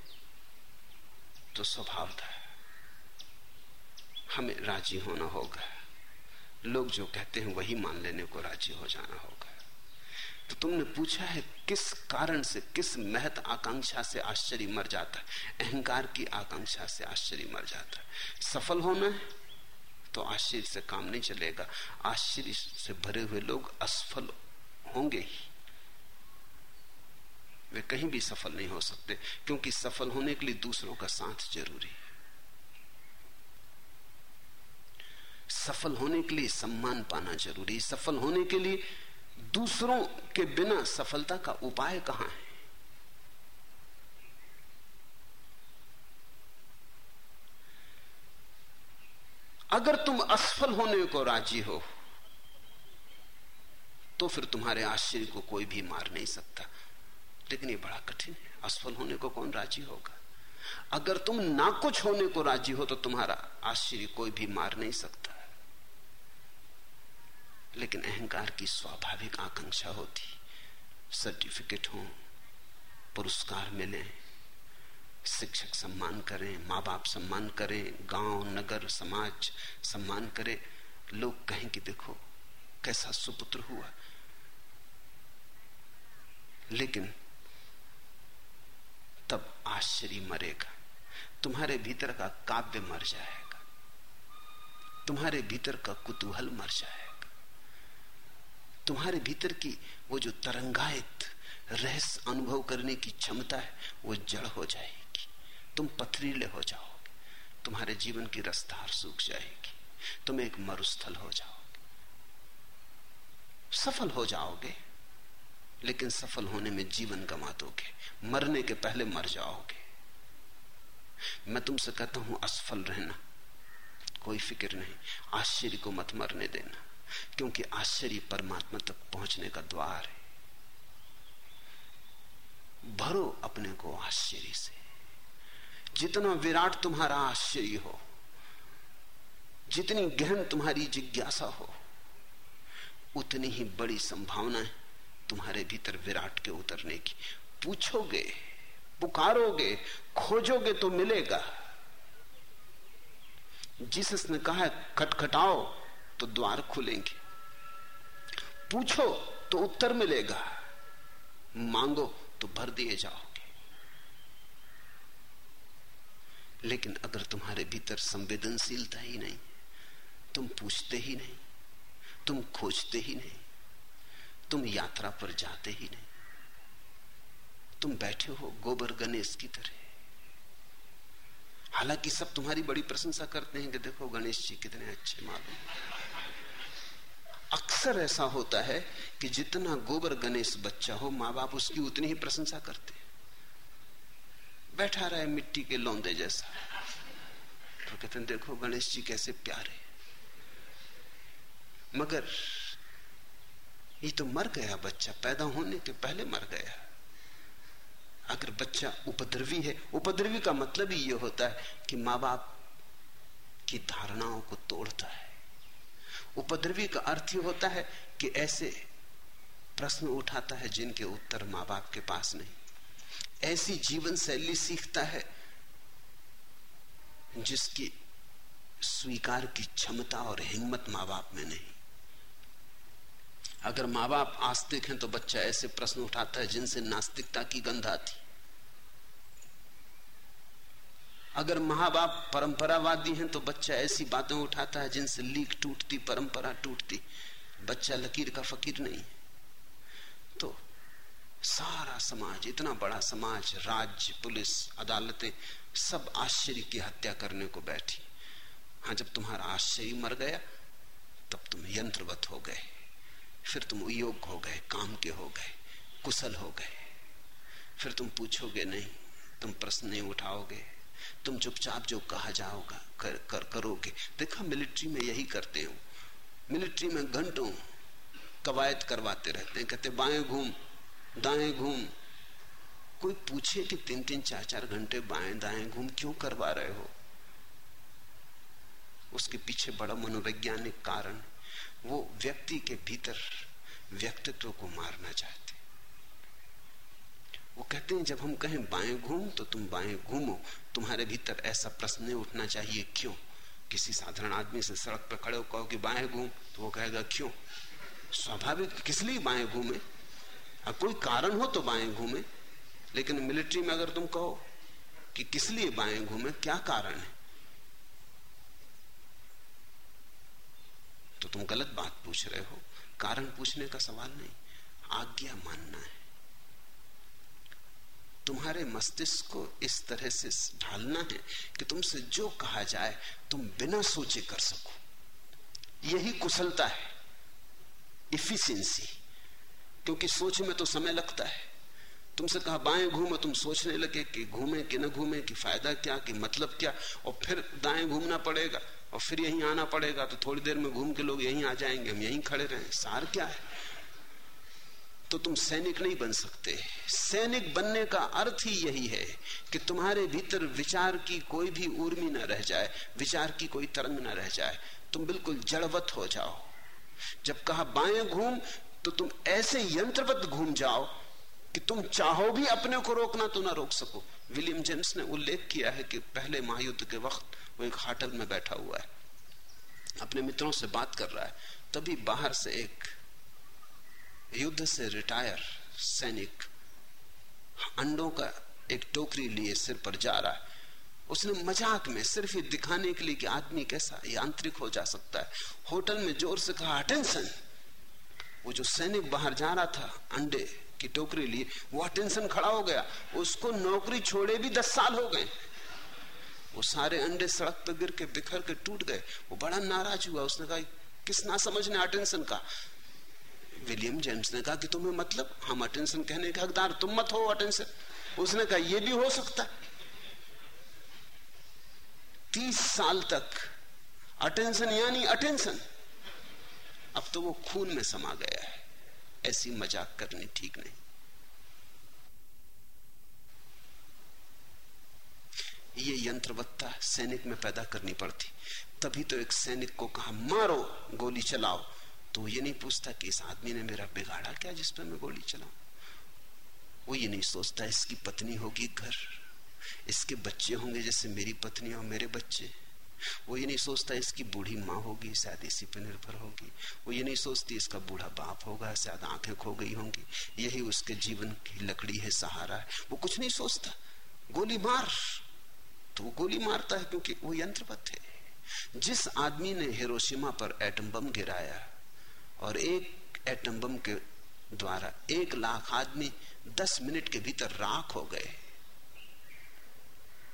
तो स्वभाव था। हमें राज़ी होना होगा। लोग जो कहते हैं वही मान लेने को राज़ी हो जाना होगा। तो तुमने पूछा है किस कारण से, किस महत आकांक्षा से आश्चर्य मर जाता है? अहंकार की आकांक्षा से आश्चर्य मर जाता है। सफल होना है तो आश्चर्य से काम नहीं चलेगा। आश्चर्य से भरे हुए लोग असफल होंगे ही। वे कहीं भी सफल नहीं हो सकते, क्योंकि सफल होने के लिए दूसरों का साथ ज़रूरी है सफल होने के लिए सम्मान पाना ज़रूरी सफल होने के लिए दूसरों के बिना सफलता का उपाय कहाँ है? अगर तुम असफल होने को राज़ी हो तो फिर तुम्हारे आश्चर्य को कोई भी मार नहीं सकता। लेकिन ये बड़ा कठिन है। असफल होने को कौन राज़ी होगा? अगर तुम ना कुछ होने को राज़ी हो तो तुम्हारा आश्चर्य कोई भी मार नहीं सकता। लेकिन अहंकार की स्वाभाविक आकांक्षा होती। सर्टिफिकेट हो, पुरस्कार मिले, शिक्षक सम्मान करें माँ बाप सम्मान करें, गाँव, नगर, समाज सम्मान करे। लोग कहें कि देखो, कैसा सुपुत्र हुआ। लेकिन तब आश्चर्य मरेगा। तुम्हारे भीतर का काव्य मर जाएगा। तुम्हारे भीतर का कुतूहल मर जाएगा। तुम्हारे भीतर की वो जो तरंगायत, रहस्य अनुभव करने की क्षमता है, वो जड़ हो जाएगी। तुम पथरीले हो जाओगे। तुम्हारे जीवन की रफ्तार सूख जाएगी। तुम एक मरुस्थल हो जाओगे। सफल हो जाओगे, लेकिन सफल होने में जीवन गंवा दोगे। मरने के पहले मर जाओगे। मैं तुमसे कहता हूँ, असफल रहना। कोई फ़िक्र नहीं। आश्चर्य को मत मरने देना। क्योंकि आश्चर्य परमात्मा तक पहुँचने का द्वार है। भरो अपने को आश्चर्य से। जितना विराट तुम्हारा आश्चर्य हो, जितनी गहन तुम्हारी जिज्ञासा हो, उतनी ही बड़ी संभावना है तुम्हारे भीतर विराट के उतरने की। पूछोगे, पुकारोगे, खोजोगे तो मिलेगा। जिसने कहा खटखटाओ तो द्वार खुलेंगे। पूछो तो उत्तर मिलेगा। मांगो तो भर दिए जाओगे। लेकिन अगर तुम्हारे भीतर संवेदनशीलता ही नहीं, तुम पूछते ही नहीं, तुम खोजते ही नहीं, तुम यात्रा पर जाते ही नहीं, तुम बैठे हो गोबर गणेश की तरह। हालाँकि सब तुम्हारी बड़ी प्रशंसा करते हैं कि देखो गणेश जी कितने अच्छे मालूम अक्सर ऐसा होता है कि जितना गोबर गणेश बच्चा हो माँ बाप उसकी उतनी ही प्रशंसा करते बैठा रहा है मिट्टी के लौंदे जैसा। तो कहते हैं, देखो गणेश जी कैसे प्यारे मगर ये तो मर गया बच्चा, पैदा होने के पहले मर गया। अगर बच्चा उपद्रवी है, उपद्रवी का मतलब ही ये होता है कि माँ बाप की धारणाओं को तोड़ता है। उपद्रवी का अर्थ ही होता है कि ऐसे प्रश्न उठाता है जिनके उत्तर माँ बाप के पास नहीं। ऐसी जीवन शैली सीखता है जिसकी स्वीकार की क्षमता और हिम्मत माँ बाप में नहीं। अगर माँ बाप आस्तिक हैं तो बच्चा ऐसे प्रश्न उठाता है जिनसे नास्तिकता की गंध आती। अगर माँ बाप परंपरावादी हैं तो बच्चा ऐसी बातें उठाता है जिनसे लीक टूटती, परंपरा टूटती। बच्चा लकीर का फकीर नहीं। तो सारा समाज, इतना बड़ा समाज, राज्य, पुलिस, अदालतें, सब आश्चर्य की हत्या करने को बैठी। हाँ जब तुम्हारा आश्चर्य मर गया, तब तुम यंत्रवत हो गए। फिर तुम योग हो गए, काम के हो गए, कुशल हो गए। फिर तुम पूछोगे नहीं, तुम प्रश्न नहीं उठाओगे। तुम चुपचाप जो कहा जाओगा कर, कर करोगे। देखा मिलिट्री में यही करते हो। मिलिट्री में घंटों कवायद करवाते रहते हैं। कहते बाएँ घूम दाएँ घूम। कोई पूछे कि तीन तीन चार चार घंटे बाएँ दाएँ घूम क्यों करवा रहे हो? उसके पीछे बड़ा मनोवैज्ञानिक कारण वो व्यक्ति के भीतर व्यक्तित्व को मारना चाहते वो कहते हैं जब हम कहें बाएँ घूम तो तुम बाएँ घूमो। तुम्हारे भीतर ऐसा प्रश्न नहीं उठना चाहिए, क्यों? किसी साधारण आदमी से सड़क पर खड़े हो कहो कि बाएँ घूम तो वो कहेगा, क्यों? स्वाभाविक, किस लिए बाएँ घूमे? अब कोई कारण हो तो बाएँ घूमे। लेकिन मिलिट्री में अगर तुम कहो कि किस लिए बाएँ घूमे, क्या कारण है? तो तुम गलत बात पूछ रहे हो। कारण पूछने का सवाल नहीं, आज्ञा मानना है। तुम्हारे मस्तिष्क को इस तरह से ढालना है कि तुमसे जो कहा जाए, तुम बिना सोचे कर सको। यही कुशलता है इफिशियंसी क्योंकि सोच में तो समय लगता है। तुमसे कहा, बाएँ घूमो तुम सोचने लगे कि घूमे कि न घूमे, कि फ़ायदा क्या, कि मतलब क्या, और फिर दाएँ घूमना पड़ेगा, और फिर यहीं आना पड़ेगा तो थोड़ी देर में घूम के लोग यहीं आ जाएँगे, हम यहीं खड़े रहे। सार क्या है? तो तुम सैनिक नहीं बन सकते। सैनिक बनने का अर्थ ही यही है कि तुम्हारे भीतर विचार की कोई भी उर्मी ना रह जाए, विचार की कोई तरंग ना रह जाए। तुम बिल्कुल जड़वत हो जाओ। जब कहा बाएँ घूम तो तुम ऐसे यंत्रवत घूम जाओ कि तुम चाहो भी अपने को रोकना तो ना रोक सको। विलियम जेम्स ने उल्लेख किया है कि पहले महायुद्ध के वक्त वो एक होटल में बैठा हुआ है। अपने मित्रों से बात कर रहा है। तभी बाहर से एक युद्ध से रिटायर सैनिक अंडों का एक टोकरी लिए सिर पर जा रहा है। उसने मज़ाक में सिर्फ़ ये दिखाने के लिए कि आदमी कैसा यांत्रिक हो जा सकता है। होटल में ज़ोर से कहा, अटेंशन! वो जो सैनिक बाहर जा रहा था, अंडे की टोकरी लिए, वो अटेंशन खड़ा हो गया। उसको नौकरी छोड़े भी दस साल हो गए। वो सारे अंडे सड़क पर गिर के बिखर के टूट गए। वो बड़ा नाराज़ हुआ। उसने कहा, किस ना समझने अटेंशन का? विलियम जेम्स ने कहा कि तुम्हें मतलब हम अटेंशन कहने के हकदार, तुम मत हो अटेंशन। उसने कहा यह भी हो सकता तीस साल तक अटेंशन यानी अटेंशन। अब तो वो खून में समा गया है। ऐसी मज़ाक करनी ठीक नहीं। ये यंत्रवत्ता सैनिक में पैदा करनी पड़ती। तभी तो एक सैनिक को कहा, मारो, गोली चलाओ। तो ये नहीं पूछता कि इस आदमी ने मेरा बिगाड़ा क्या जिस पर मैं गोली चलाऊ? वो ये नहीं सोचता, इसकी पत्नी होगी घर। इसके बच्चे होंगे जैसे मेरी पत्नी और मेरे बच्चे। वो ये नहीं सोचता इसकी बूढ़ी माँ होगी, शायद इसी पर निर्भर होगी। वो ये नहीं सोचती इसका बूढ़ा बाप होगा, शायद आँखें खो गई होंगी। यही उसके जीवन की लकड़ी है, सहारा है। वो कुछ नहीं सोचता। गोली मार। तो वो गोली मारता है क्योंकि वो यंत्रपत है। जिस आदमी ने हिरोशिमा पर एटम बम गिराया और एक एटम बम के द्वारा एक लाख आदमी दस मिनट के भीतर राख हो गए।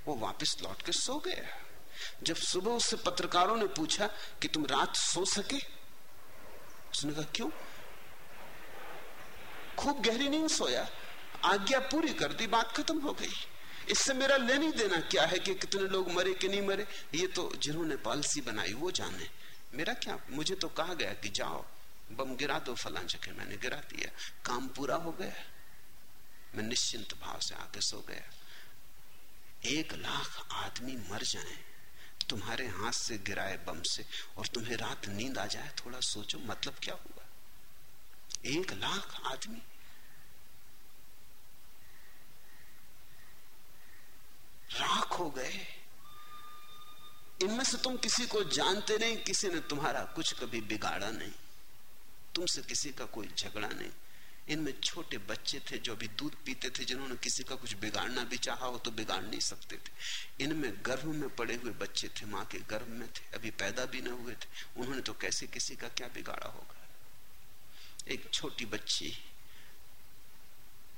वो वापस लौट के सो गया जब सुबह उससे पत्रकारों ने पूछा कि तुम रात सो सके, उसने कहा, क्यों? खूब गहरी नींद सोया। आज्ञा पूरी कर दी, बात खत्म हो गई। इससे मेरा लेनी देना क्या है कि कितने लोग मरे कि नहीं मरे? ये तो जिन्होंने पॉलिसी बनाई, वो जाने। मेरा क्या? मुझे तो कहा गया कि जाओ। बम गिरा दो फला जगह मैंने गिरा दिया। काम पूरा हो गया। मैं निश्चिंत भाव से आके सो गया। एक लाख आदमी मर जाए, तुम्हारे हाथ से गिराए बम से, और तुम्हें रात नींद आ जाए, थोड़ा सोचो मतलब क्या हुआ? एक लाख आदमी। राख हो गए। इनमें से तुम किसी को जानते नहीं, किसी ने तुम्हारा कुछ कभी बिगाड़ा नहीं। तुमसे किसी का कोई झगड़ा नहीं। इनमें छोटे बच्चे थे जो भी दूध पीते थे, जिन्होंने किसी का कुछ बिगाड़ना भी चाहा हो तो बिगाड़ नहीं सकते थे। इनमें गर्भ में पड़े हुए बच्चे थे, माँ के गर्भ में थे, अभी पैदा भी न हुए थे। उन्होंने तो कैसे किसी का क्या बिगाड़ा होगा? एक छोटी बच्ची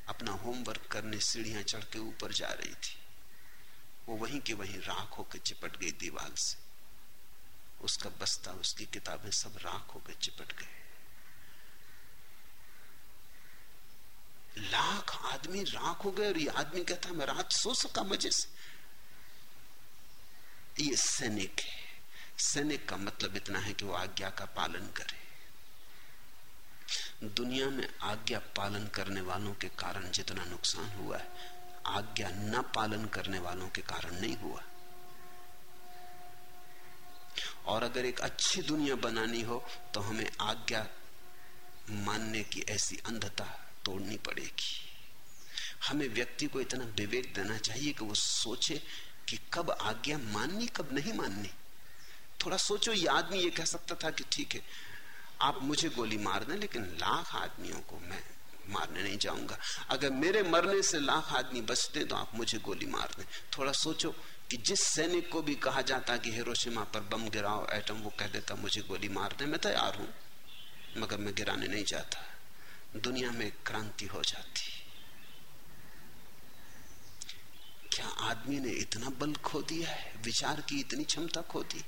अपना होमवर्क करने सीढ़ियाँ चढ़ के ऊपर जा रही थी। वो वहीं के वहीं राख होकर चिपट गई दीवार से। उसका बस्ता, उसकी किताबें सब राख होकर चिपट गए। लाख आदमी राख हो गए और ये आदमी कहता मैं रात सो सका मज़े से। ये सैनिक है। सैनिक का मतलब इतना है कि वो आज्ञा का पालन करे। दुनिया में आज्ञा पालन करने वालों के कारण जितना नुकसान हुआ है, आज्ञा न पालन करने वालों के कारण नहीं हुआ। और अगर एक अच्छी दुनिया बनानी हो तो हमें आज्ञा मानने की ऐसी अंधता तोड़नी पड़ेगी। हमें व्यक्ति को इतना विवेक देना चाहिए कि वो सोचे कि कब आज्ञा माननी, कब नहीं माननी। थोड़ा सोचो, ये आदमी ये कह सकता था कि ठीक है, आप मुझे गोली मार दें, लेकिन लाख आदमियों को मैं मारने नहीं जाऊँगा। अगर मेरे मरने से लाख आदमी बचते तो आप मुझे गोली मार दें। थोड़ा सोचो कि जिस सैनिक को भी कहा जाता कि हिरोशिमा पर बम गिराओ, एटम वो कह देता, मुझे गोली मार दे, मैं तैयार हूँ, मगर मैं गिराने नहीं जाता। दुनिया में क्रांति हो जाती। क्या आदमी ने इतना बल खो दिया है? विचार की इतनी क्षमता खो दी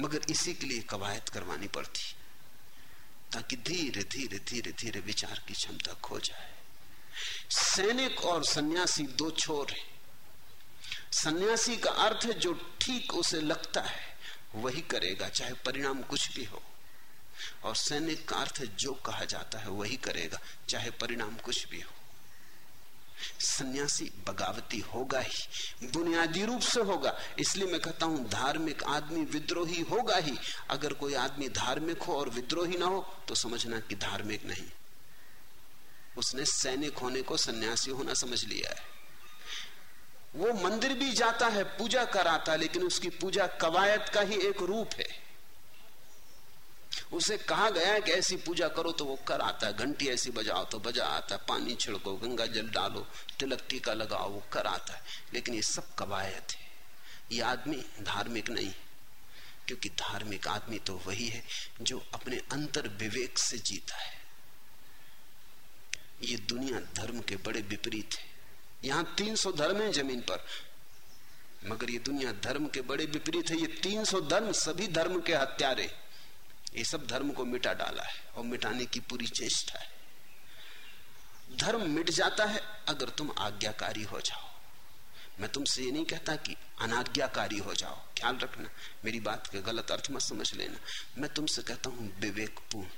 मगर इसी के लिए कवायद करवानी पड़ती, ताकि धीरे धीरे धीरे धीरे विचार की क्षमता खो जाए। सैनिक और सन्यासी दो छोर है। सन्यासी का अर्थ है जो ठीक उसे लगता है, वही करेगा, चाहे परिणाम कुछ भी हो। और सैनिक का अर्थ जो कहा जाता है, वही करेगा, चाहे परिणाम कुछ भी हो। सन्यासी बगावती होगा ही, बुनियादी रूप से होगा। इसलिए मैं कहता हूँ, धार्मिक आदमी विद्रोही होगा ही। अगर कोई आदमी धार्मिक हो और विद्रोही ना हो तो समझना कि धार्मिक नहीं। उसने सैनिक होने को सन्यासी होना समझ लिया है। वो मंदिर भी जाता है, पूजा कराता है, लेकिन उसकी पूजा कवायद का ही एक रूप है। उसे कहा गया है कि ऐसी पूजा करो तो वो कर आता है। घंटी ऐसी बजाओ तो बजा आता है। पानी छिड़को, गंगा जल डालो, तिलक टीका लगाओ, वो कर आता है। लेकिन ये सब कवायत है। ये आदमी धार्मिक नहीं, क्योंकि धार्मिक आदमी तो वही है जो अपने अंतर विवेक से जीता है। ये दुनिया धर्म के बड़े विपरीत है। यहाँ 300 धर्म है ज़मीन पर, मगर ये दुनिया धर्म के बड़े विपरीत है। ये 300 धर्म सभी धर्म के हत्यारे। ये सब धर्म को मिटा डाला है और मिटाने की पूरी चेष्टा है। धर्म मिट जाता है अगर तुम आज्ञाकारी हो जाओ। मैं तुमसे ये नहीं कहता कि अनाज्ञाकारी हो जाओ। ख्याल रखना, मेरी बात के गलत अर्थ मत समझ लेना। मैं तुमसे कहता हूँ, विवेकपूर्ण।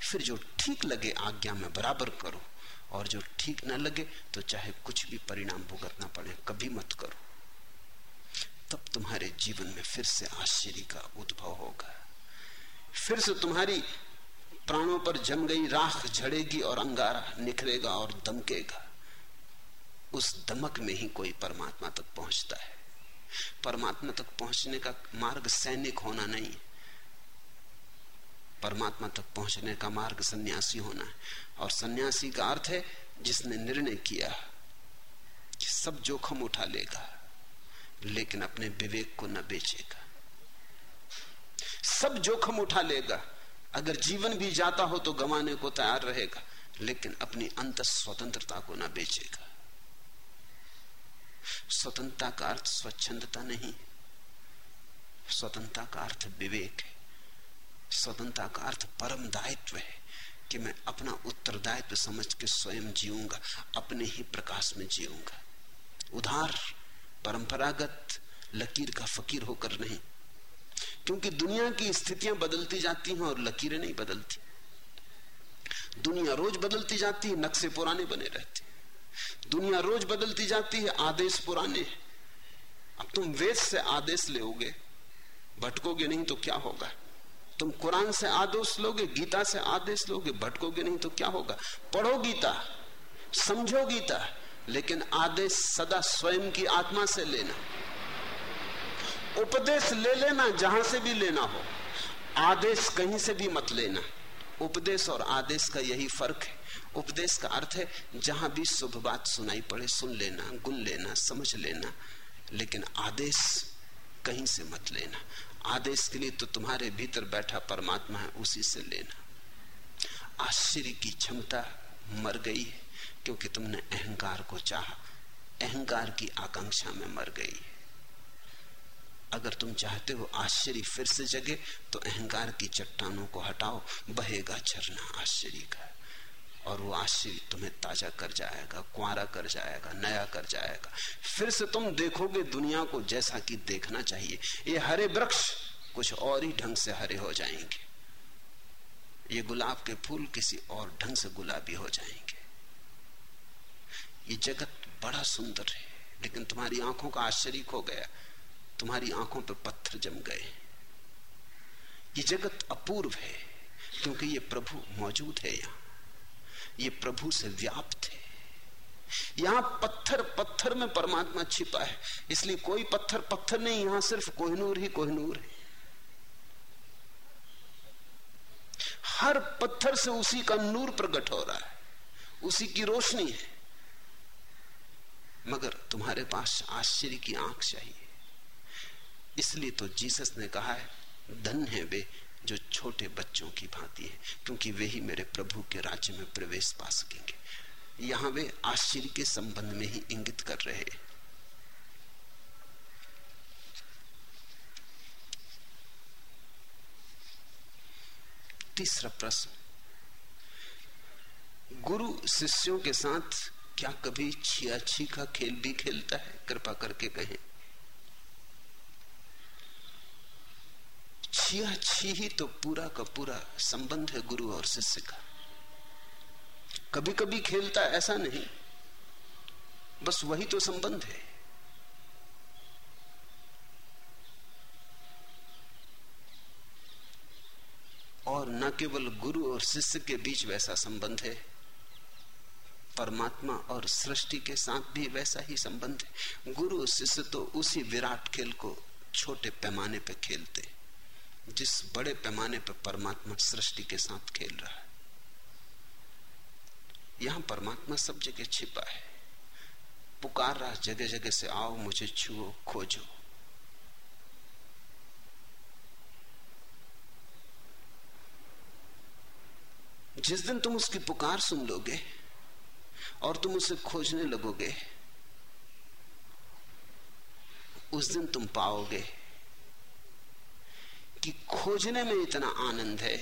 फिर जो ठीक लगे आज्ञा में बराबर करो और जो ठीक ना लगे तो चाहे कुछ भी परिणाम भुगतना पड़े, कभी मत करो। तब तुम्हारे जीवन में फिर से आश्चर्य का उद्भव होगा। फिर से तुम्हारी प्राणों पर जम गई राख झड़ेगी और अंगारा निखरेगा और दमकेगा। उस दमक में ही कोई परमात्मा तक पहुँचता है। परमात्मा तक पहुँचने का मार्ग सैनिक होना नहीं। परमात्मा तक पहुँचने का मार्ग सन्यासी होना है। और सन्यासी का अर्थ है, जिसने निर्णय किया कि सब जोखम उठा लेगा, लेकिन अपने विवेक को न बेचेगा। सब जोखम उठा लेगा। अगर जीवन भी जाता हो तो गंवाने को तैयार रहेगा, लेकिन अपनी अंत स्वतंत्रता को ना बेचेगा। स्वतंत्रता का अर्थ स्वच्छंदता नहीं। स्वतंत्रता का अर्थ विवेक है। स्वतंत्रता का अर्थ परम दायित्व है कि मैं अपना उत्तरदायित्व समझ के स्वयं जीऊँगा, अपने ही प्रकाश में जीऊँगा। उधार, परंपरागत लकीर का फकीर होकर नहीं क्योंकि दुनिया की स्थितियाँ बदलती जाती हैं और लकीरें नहीं बदलती। दुनिया रोज बदलती जाती है, नक्शे पुराने बने रहते दुनिया रोज बदलती जाती है, आदेश पुराने अब तुम वेद से आदेश लोगे, भटकोगे नहीं तो क्या होगा? तुम कुरान से आदेश लोगे, गीता से आदेश लोगे, भटकोगे नहीं तो क्या होगा? पढ़ो गीता, समझो गीता, लेकिन आदेश सदा स्वयं की आत्मा से लेना। उपदेश ले लेना, जहाँ से भी लेना हो। आदेश कहीं से भी मत लेना। उपदेश और आदेश का यही फ़र्क है। उपदेश का अर्थ है, जहाँ भी शुभ बात सुनाई पड़े, सुन लेना, गुन लेना, समझ लेना। लेकिन आदेश कहीं से मत लेना। आदेश के लिए तो तुम्हारे भीतर बैठा परमात्मा है, उसी से लेना। आश्चर्य की क्षमता मर गई है, क्योंकि तुमने अहंकार को चाहा। अहंकार की आकांक्षा में मर गई अगर तुम चाहते हो आश्चर्य फिर से जगे तो अहंकार की चट्टानों को हटाओ, बहेगा झरना आश्चर्य का। और वो आश्चर्य तुम्हें ताज़ा कर जाएगा कुआरा कर जाएगा, नया कर जाएगा। फिर से तुम देखोगे दुनिया को जैसा कि देखना चाहिए। ये हरे वृक्ष कुछ और ही ढंग से हरे हो जाएँगे। ये गुलाब के फूल किसी और ढंग से गुलाबी हो जाएँगे। ये जगत बड़ा सुंदर है, लेकिन तुम्हारी आँखों का आश्चर्य खो गया। तुम्हारी आँखों पर पत्थर जम गए। ये जगत अपूर्व है, क्योंकि ये प्रभु मौजूद है यहाँ। ये प्रभु से व्याप्त है। यहाँ पत्थर पत्थर में परमात्मा छिपा है, इसलिए कोई पत्थर पत्थर नहीं, यहाँ सिर्फ़ कोहनूर ही कोहनूर है। हर पत्थर से उसी का नूर प्रकट हो रहा है, उसी की रोशनी है। मगर तुम्हारे पास आश्चर्य की आँख चाहिए। इसलिए तो जीसस ने कहा है, धन है वे जो छोटे बच्चों की भांति है, क्योंकि वे ही मेरे प्रभु के राज्य में प्रवेश पा सकेंगे। यहाँ वे आश्चर्य के संबंध में ही इंगित कर रहे हैं। तीसरा प्रश्न, गुरु शिष्यों के साथ क्या कभी छिया छी का खेल भी खेलता है? कृपा करके कहें। छिया छी ही तो पूरा का पूरा संबंध है गुरु और शिष्य का। कभी कभी खेलता ऐसा नहीं। बस वही तो संबंध है। और न केवल गुरु और शिष्य के बीच वैसा संबंध है, परमात्मा और सृष्टि के साथ भी वैसा ही संबंध है। गुरु शिष्य तो उसी विराट खेल को छोटे पैमाने पर खेलते जिस बड़े पैमाने पर परमात्मा सृष्टि के साथ खेल रहा है। यहाँ परमात्मा सब जगह छिपा है। पुकार रहा जगह जगह से आओ, मुझे छुओ, खोजो। जिस दिन तुम उसकी पुकार सुन लोगे और तुम उसे खोजने लगोगे, उस दिन तुम पाओगे कि खोजने में इतना आनंद है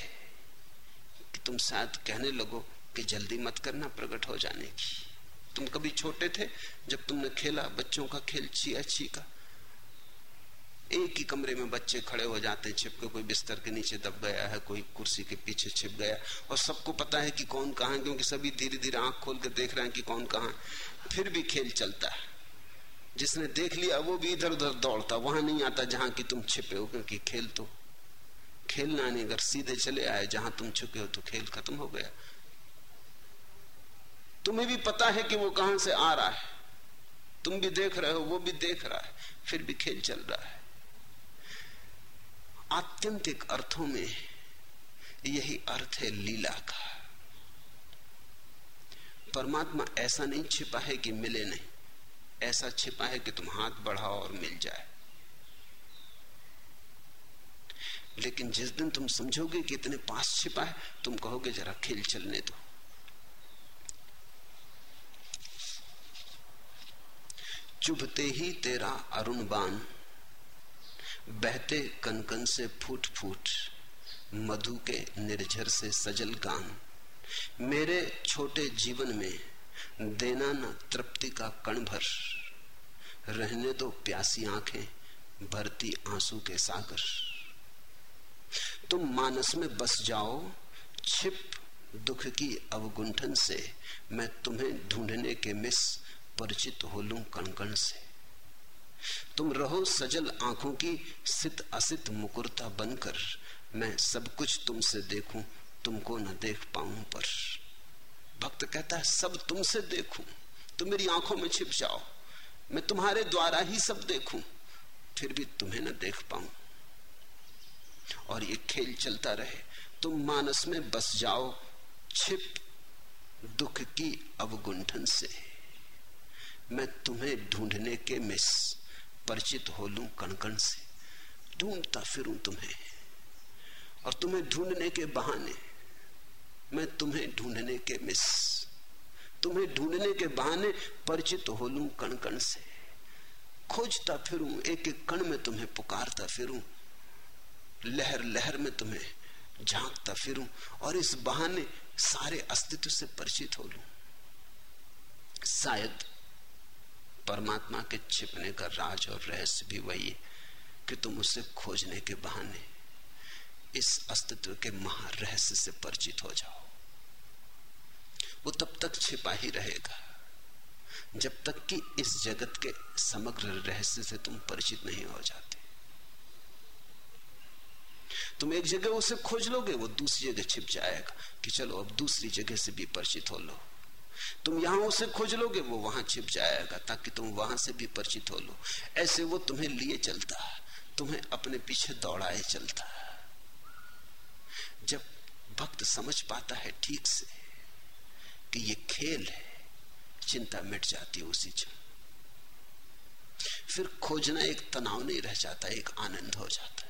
कि तुम शायद कहने लगो कि जल्दी मत करना प्रकट हो जाने की। तुम कभी छोटे थे, जब तुमने खेला, बच्चों का खेल छिया छी का। एक ही कमरे में बच्चे खड़े हो जाते हैं, छिपके कोई बिस्तर के नीचे दब गया है, कोई कुर्सी के पीछे छिप गया। और सबको पता है कि कौन कहा है, क्योंकि सभी धीरे धीरे आँख खोल कर देख रहे हैं कि कौन कहा है। फिर भी खेल चलता है। जिसने देख लिया, वो भी इधर उधर दौड़ता, वहाँ नहीं आता जहाँ की तुम छिपे हो, क्योंकि खेल तो खेलना नहीं, अगर सीधे चले आए, जहाँ तुम छुपे हो तो खेल खत्म हो गया। तुम्हें भी पता है कि वो कहाँ से आ रहा है। तुम भी देख रहे हो, वो भी देख रहा है, फिर भी खेल चल रहा है। आत्यंतिक अर्थों में यही अर्थ है लीला का। परमात्मा ऐसा नहीं छिपा है कि मिले नहीं, ऐसा छिपा है कि तुम हाथ बढ़ाओ और मिल जाए। लेकिन जिस दिन तुम समझोगे कि इतने पास छिपा है, तुम कहोगे, जरा खेल चलने दो। चुभते ही तेरा अरुण बान बहते कनकन से फूट फूट, मधु के निर्झर से सजल गान। मेरे छोटे जीवन में देना न तृप्ति का कण भर रहने दो प्यासी आँखें, भरती आँसू के सागर। तुम मानस में बस जाओ, छिप दुख की अवगुंठन से। मैं तुम्हें ढूँढने के मिस परिचित हो लू कण कण से। तुम रहो सजल आँखों की सित असित मुकुरता बनकर। मैं सब कुछ तुमसे देखूँ, तुमको न देख पाऊँ पर। भक्त कहता है, सब तुमसे देखूँ? तुम मेरी आँखों में छिप जाओ। मैं तुम्हारे द्वारा ही सब देखूँ, फिर भी तुम्हें न देख पाऊँ। और ये खेल चलता रहे। तुम मानस में बस जाओ, छिप दुख की अवगुंठन से। मैं तुम्हें ढूँढने के मिस, परिचित हो लू कणकण से। ढूंढता फिरूं तुम्हें, और तुम्हें ढूँढने के बहाने, मैं तुम्हें ढूँढने के मिस, तुम्हें ढूँढने के बहाने परिचित हो लू कण कण से। खोजता फिरूं एक एक कण में तुम्हें पुकारता फिरूं लहर लहर में तुम्हें झांकता फिरूं और इस बहाने सारे अस्तित्व से परिचित हो लू। शायद परमात्मा के छिपने का राज और रहस्य भी वही है कि तुम उसे खोजने के बहाने इस अस्तित्व के महारहस्य से परिचित हो जाओ। वो तब तक छिपा ही रहेगा जब तक कि इस जगत के समग्र रहस्य से तुम परिचित नहीं हो जाते। तुम एक जगह उसे खोज लोगे, वो दूसरी जगह छिप जाएगा कि चलो अब दूसरी जगह से भी परिचित हो लो। तुम यहाँ उसे खोज लोगे, वो वहाँ छिप जाएगा ताकि तुम वहाँ से भी परिचित हो लो। ऐसे वो तुम्हें लिए चलता, तुम्हें अपने पीछे दौड़ाए चलता। जब भक्त समझ पाता है ठीक से कि ये खेल है, चिंता मिट जाती है उसी क्षण। फिर खोजना एक तनाव नहीं रह जाता, एक आनंद हो जाता है।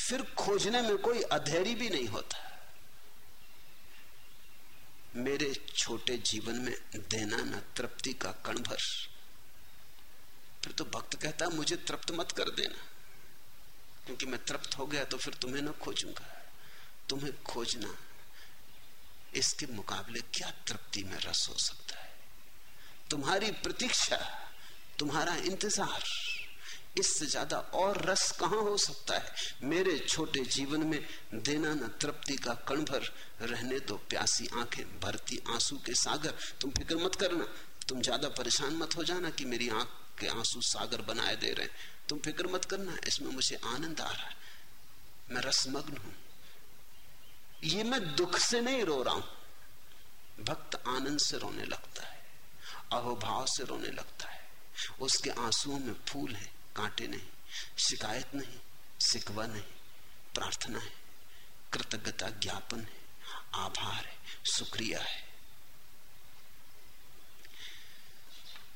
फिर खोजने में कोई अधैर्य भी नहीं होता। मेरे छोटे जीवन में देना न तृप्ति का कण भर। फिर तो भक्त कहता मुझे तृप्त मत कर देना। क्योंकि मैं तृप्त हो गया तो फिर तुम्हें ना खोजूँगा। तुम्हें खोजना, इसके मुकाबले क्या तृप्ति में रस हो सकता है? तुम्हारी प्रतीक्षा, तुम्हारा इंतज़ार इससे ज़्यादा और रस कहाँ हो सकता है? मेरे छोटे जीवन में देना न तृप्ति का कण भर रहने दो, प्यासी आँखें, भरती आँसू के सागर। तुम फ़िक्र मत करना, तुम ज़्यादा परेशान मत हो जाना कि मेरी आँख के आँसू सागर बनाए दे रहे तुम फ़िक्र मत करना, इसमें मुझे आनंद आ रहा है। मैं रसमग्न हूँ। ये मैं दुख से नहीं रो रहा हूँ। भक्त आनंद से रोने लगता है, अहोभाव से रोने लगता है। उसके आंसुओं में फूल है। कांटे नहीं, शिकायत नहीं, सिकवा नहीं, प्रार्थना है, कृतज्ञता ज्ञापन है, आभार है, शुक्रिया है।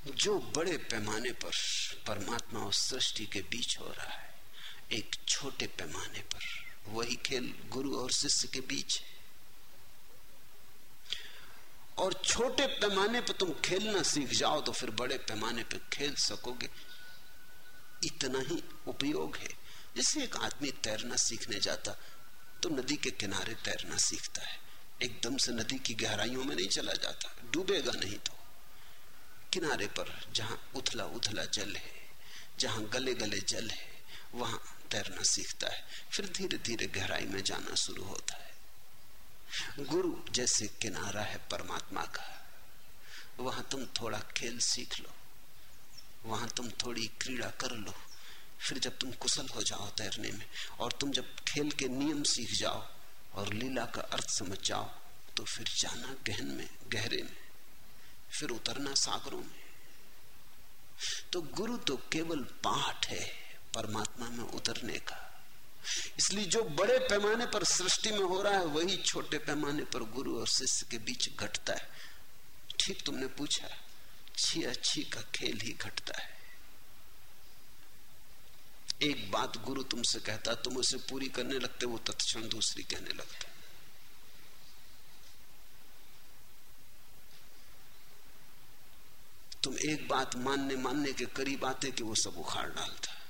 जो बड़े पैमाने पर परमात्मा और सृष्टि के बीच हो रहा है, एक छोटे पैमाने पर, वही खेल गुरु और शिष्य के बीच है। और छोटे पैमाने पर तुम खेलना सीख जाओ तो फिर बड़े पैमाने पर खेल सकोगे। इतना ही उपयोग है। जैसे एक आदमी तैरना सीखने जाता तो नदी के किनारे तैरना सीखता है। एकदम से नदी की गहराइयों में नहीं चला जाता, डूबेगा नहीं तो। किनारे पर जहाँ उथला उथला जल है, जहाँ गले गले जल है, वहाँ तैरना सीखता है। फिर धीरे धीरे गहराई में जाना शुरू होता है। गुरु जैसे किनारा है परमात्मा का, वहाँ तुम थोड़ा खेल सीख लो। वहाँ तुम थोड़ी क्रीड़ा कर लो। फिर जब तुम कुशल हो जाओ तैरने में, और तुम जब खेल के नियम सीख जाओ और लीला का अर्थ समझ जाओ तो फिर जाना गहन में, गहरे में, फिर उतरना सागरों में। तो गुरु तो केवल पाठ है परमात्मा में उतरने का। इसलिए जो बड़े पैमाने पर सृष्टि में हो रहा है, वही छोटे पैमाने पर गुरु और शिष्य के बीच घटता है। ठीक तुमने पूछा छी अच्छी अच्छी का खेल ही घटता है। एक बात गुरु तुमसे कहता, तुम उसे पूरी करने लगते, वो तत्क्षण दूसरी कहने लगता। तुम एक बात मानने मानने के करीब आते कि वो सब उखाड़ डालता।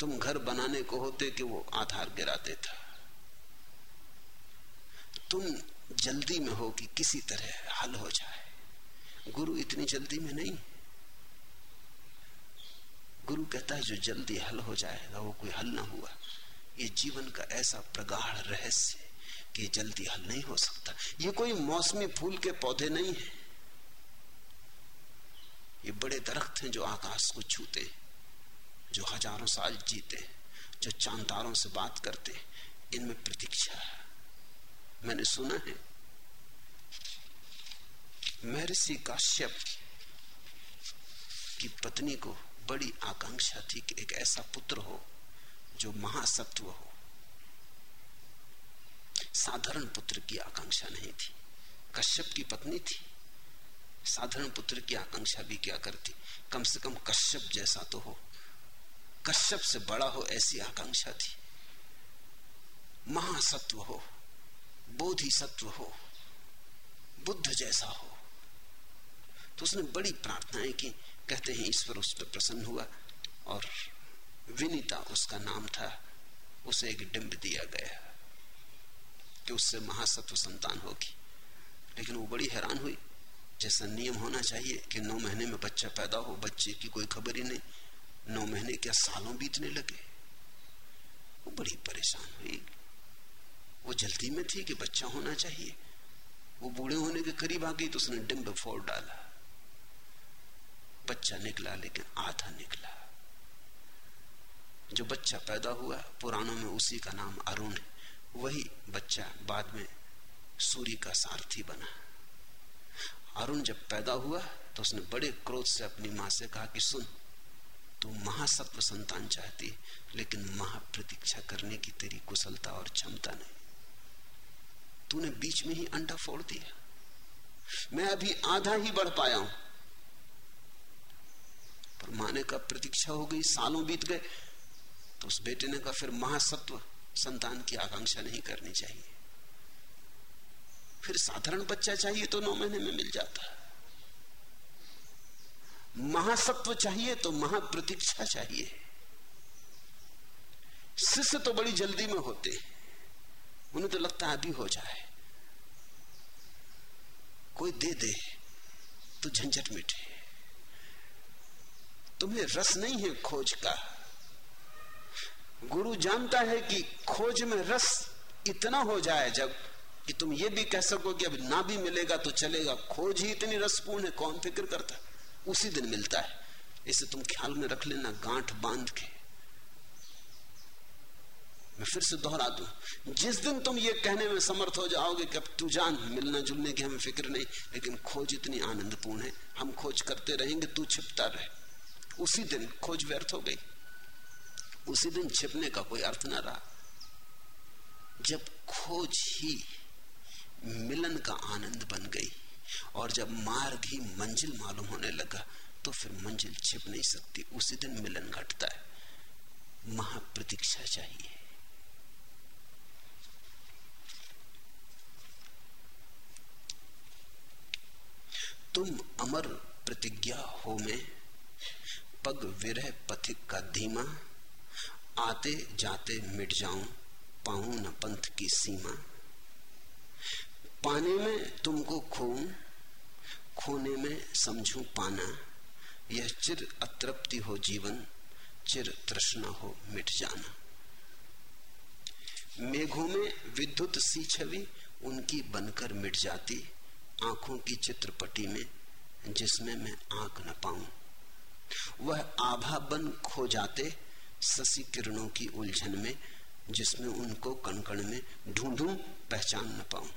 तुम घर बनाने को होते कि वो आधार गिरा देता। तुम जल्दी में हो कि किसी तरह हल हो जाए। गुरु इतनी जल्दी में नहीं। गुरु कहता है, जो जल्दी हल हो जाएगा, वो कोई हल ना हुआ। ये जीवन का ऐसा प्रगाढ़ रहस्य कि जल्दी हल नहीं हो सकता। ये कोई मौसमी फूल के पौधे नहीं है। ये बड़े दरख्त हैं जो आकाश को छूते, जो हज़ारों साल जीते, जो चांदारों से बात करते। इनमें प्रतीक्षा है मैंने सुना है। महर्षि काश्यप की पत्नी को बड़ी आकांक्षा थी कि एक ऐसा पुत्र हो जो महासत्व हो। साधारण पुत्र की आकांक्षा नहीं थी। कश्यप की पत्नी थी। साधारण पुत्र की आकांक्षा भी क्या करती? कम से कम कश्यप जैसा तो हो। कश्यप से बड़ा हो ऐसी आकांक्षा थी। महासत्व हो। बोधि सत्व हो, बुद्ध जैसा हो। तो उसने बड़ी प्रार्थनाएँ की, कहते हैं, ईश्वर उस पर प्रसन्न हुआ और विनीता उसका नाम था, उसे एक डिंब दिया गया, कि उससे महासत्व संतान होगी। लेकिन वो बड़ी हैरान हुई, जैसा नियम होना चाहिए कि नौ महीने में बच्चा पैदा हो, बच्चे की कोई खबर ही नहीं, नौ महीने क्या सालों बीतने लगे? वो बड़ी परेशान हुई। वो जल्दी में थी कि बच्चा होना चाहिए। वो बूढ़े होने के करीब आ गई तो उसने डिम्ब फोड़ डाला। बच्चा निकला, लेकिन आधा निकला। जो बच्चा पैदा हुआ, पुराणों में उसी का नाम अरुण है। वही बच्चा बाद में सूर्य का सारथी बना। अरुण जब पैदा हुआ तो उसने बड़े क्रोध से अपनी माँ से कहा कि सुन, तू महासत्व संतान चाहती, लेकिन महाप्रतीक्षा करने की तेरी कुशलता और क्षमता नहीं। तूने बीच में ही अंडा फोड़ दिया। मैं अभी आधा ही बढ़ पाया हूँ। पर माने का प्रतीक्षा हो गई, सालों बीत गए तो उस बेटे ने कहा, फिर महासत्व संतान की आकांक्षा नहीं करनी चाहिए। फिर साधारण बच्चा चाहिए तो नौ महीने में मिल जाता। महासत्व चाहिए तो महाप्रतीक्षा चाहिए। शिष्य तो बड़ी जल्दी में होते उन्हें तो लगता है अभी हो जाए। कोई दे दे तो झंझट मिटे। तुम्हें रस नहीं है खोज का। गुरु जानता है कि खोज में रस इतना हो जाए जब कि तुम ये भी कह सको कि अब ना भी मिलेगा तो चलेगा। खोज ही इतनी रसपूर्ण है, कौन फ़िक्र करता? उसी दिन मिलता है। इसे तुम ख्याल में रख लेना, गांठ बाँध के। मैं फिर से दोहरा दू। जिस दिन तुम ये कहने में समर्थ हो जाओगे कि अब तू जान, मिलना जुलने की हमें फ़िक्र नहीं, लेकिन खोज इतनी आनंदपूर्ण है, हम खोज करते रहेंगे, तू छिपता रहे। उसी दिन खोज व्यर्थ हो गई। उसी दिन छिपने का कोई अर्थ ना रहा। जब खोज ही मिलन का आनंद बन गई, और जब मार्ग ही मंजिल मालूम होने लगा तो फिर मंजिल छिप नहीं सकती। उसी दिन मिलन घटता है। महाप्रतीक्षा चाहिए। तुम अमर प्रतिज्ञा हो में। पग विरह पथिक का धीमा, आते जाते मिट जाऊँ पाऊँ न पंथ की सीमा। पाने में तुमको खोऊं खोने में समझू पाना। यह चिर अतृप्ति हो जीवन, चिर तृष्णा हो मिट जाना। मेघों में विद्युत सी छवि उनकी बनकर मिट जाती। आँखों की चित्रपटी में, जिसमें मैं आँख न पाऊँ। वह आभा बन खो जाते शशि किरणों की उलझन में, जिसमें उनको कणकण में ढूंढूं पहचान न पाऊँ।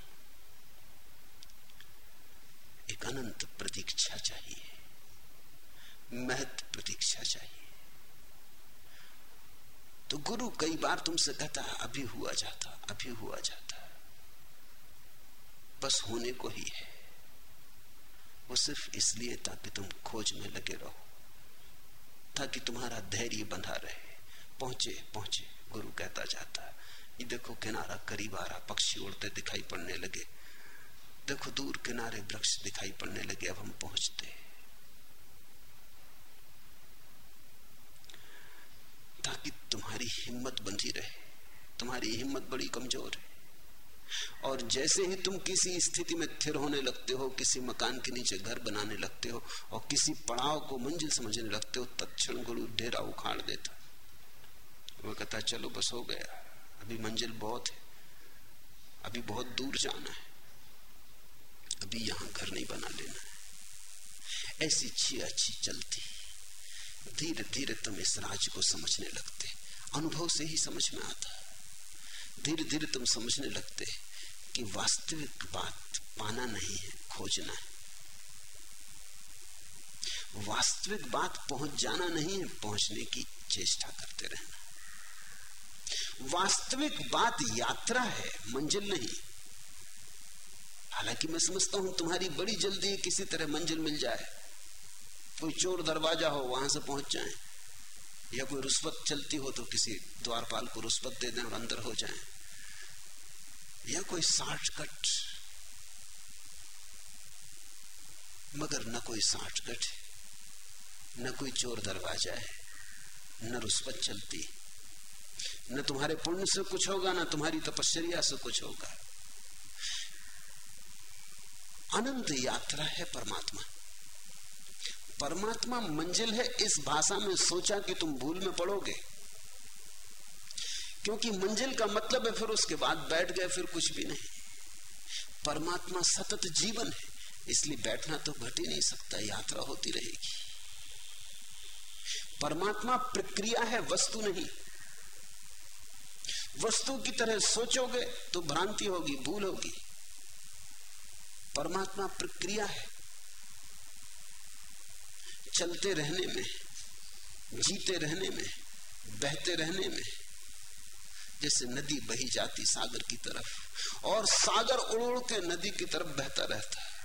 एक अनंत प्रतीक्षा चाहिए, महत प्रतीक्षा चाहिए। तो गुरु कई बार तुमसे कहता है, अभी हुआ जाता, अभी हुआ जाता। बस होने को ही है। वो सिर्फ़ इसलिए ताकि तुम खोज में लगे रहो, ताकि तुम्हारा धैर्य बंधा रहे। पहुँचे पहुँचे, गुरु कहता जाता। ये देखो किनारा करीब आ रहा, पक्षी उड़ते दिखाई पड़ने लगे। देखो दूर किनारे वृक्ष दिखाई पड़ने लगे, अब हम पहुँचते। ताकि तुम्हारी हिम्मत बंधी रहे, तुम्हारी हिम्मत बड़ी कमज़ोर है। और जैसे ही तुम किसी स्थिति में थिर होने लगते हो, किसी मकान के नीचे घर बनाने लगते हो और किसी पड़ाव को मंजिल समझने लगते हो तत्ण गुरु ढेरा उखाड़ देता। वो कहता, चलो, बस हो गया। अभी मंजिल बहुत है। अभी बहुत दूर जाना है। अभी यहाँ घर नहीं बना लेना है। ऐसी छी अच्छी चलती। धीरे धीरे तुम इस राज को समझने लगते। अनुभव से ही समझ में आता। धीरे धीरे तुम समझने लगते कि वास्तविक बात पाना नहीं है, खोजना है। वास्तविक बात पहुँच जाना नहीं है, पहुँचने की चेष्टा करते रहना। वास्तविक बात यात्रा है, मंजिल नहीं। हालाँकि मैं समझता हूँ तुम्हारी बड़ी जल्दी किसी तरह मंजिल मिल जाए। कोई चोर दरवाज़ा हो, वहाँ से पहुँच जाए। या कोई रुस्वत चलती हो तो किसी द्वारपाल को रुस्वत दे दें और अंदर हो जाए। या कोई कट मगर न कोई कट न कोई चोर दरवाज़ा है, न रुस्वत चलती। न तुम्हारे पुण्य से कुछ होगा, न तुम्हारी तपस्या से कुछ होगा। अनंत यात्रा है परमात्मा। परमात्मा मंजिल है इस भाषा में सोचा कि तुम भूल में पड़ोगे। क्योंकि मंजिल का मतलब है फिर उसके बाद बैठ गए, फिर कुछ भी नहीं। परमात्मा सतत जीवन है, इसलिए बैठना तो घट ही नहीं सकता, यात्रा होती रहेगी। परमात्मा प्रक्रिया है, वस्तु नहीं। वस्तु की तरह सोचोगे तो भ्रांति होगी, भूल होगी। परमात्मा प्रक्रिया है। चलते रहने में, जीते रहने में, बहते रहने में जैसे नदी बही जाती सागर की तरफ़, और सागर उड़ उड़ के नदी की तरफ़ बहता रहता है।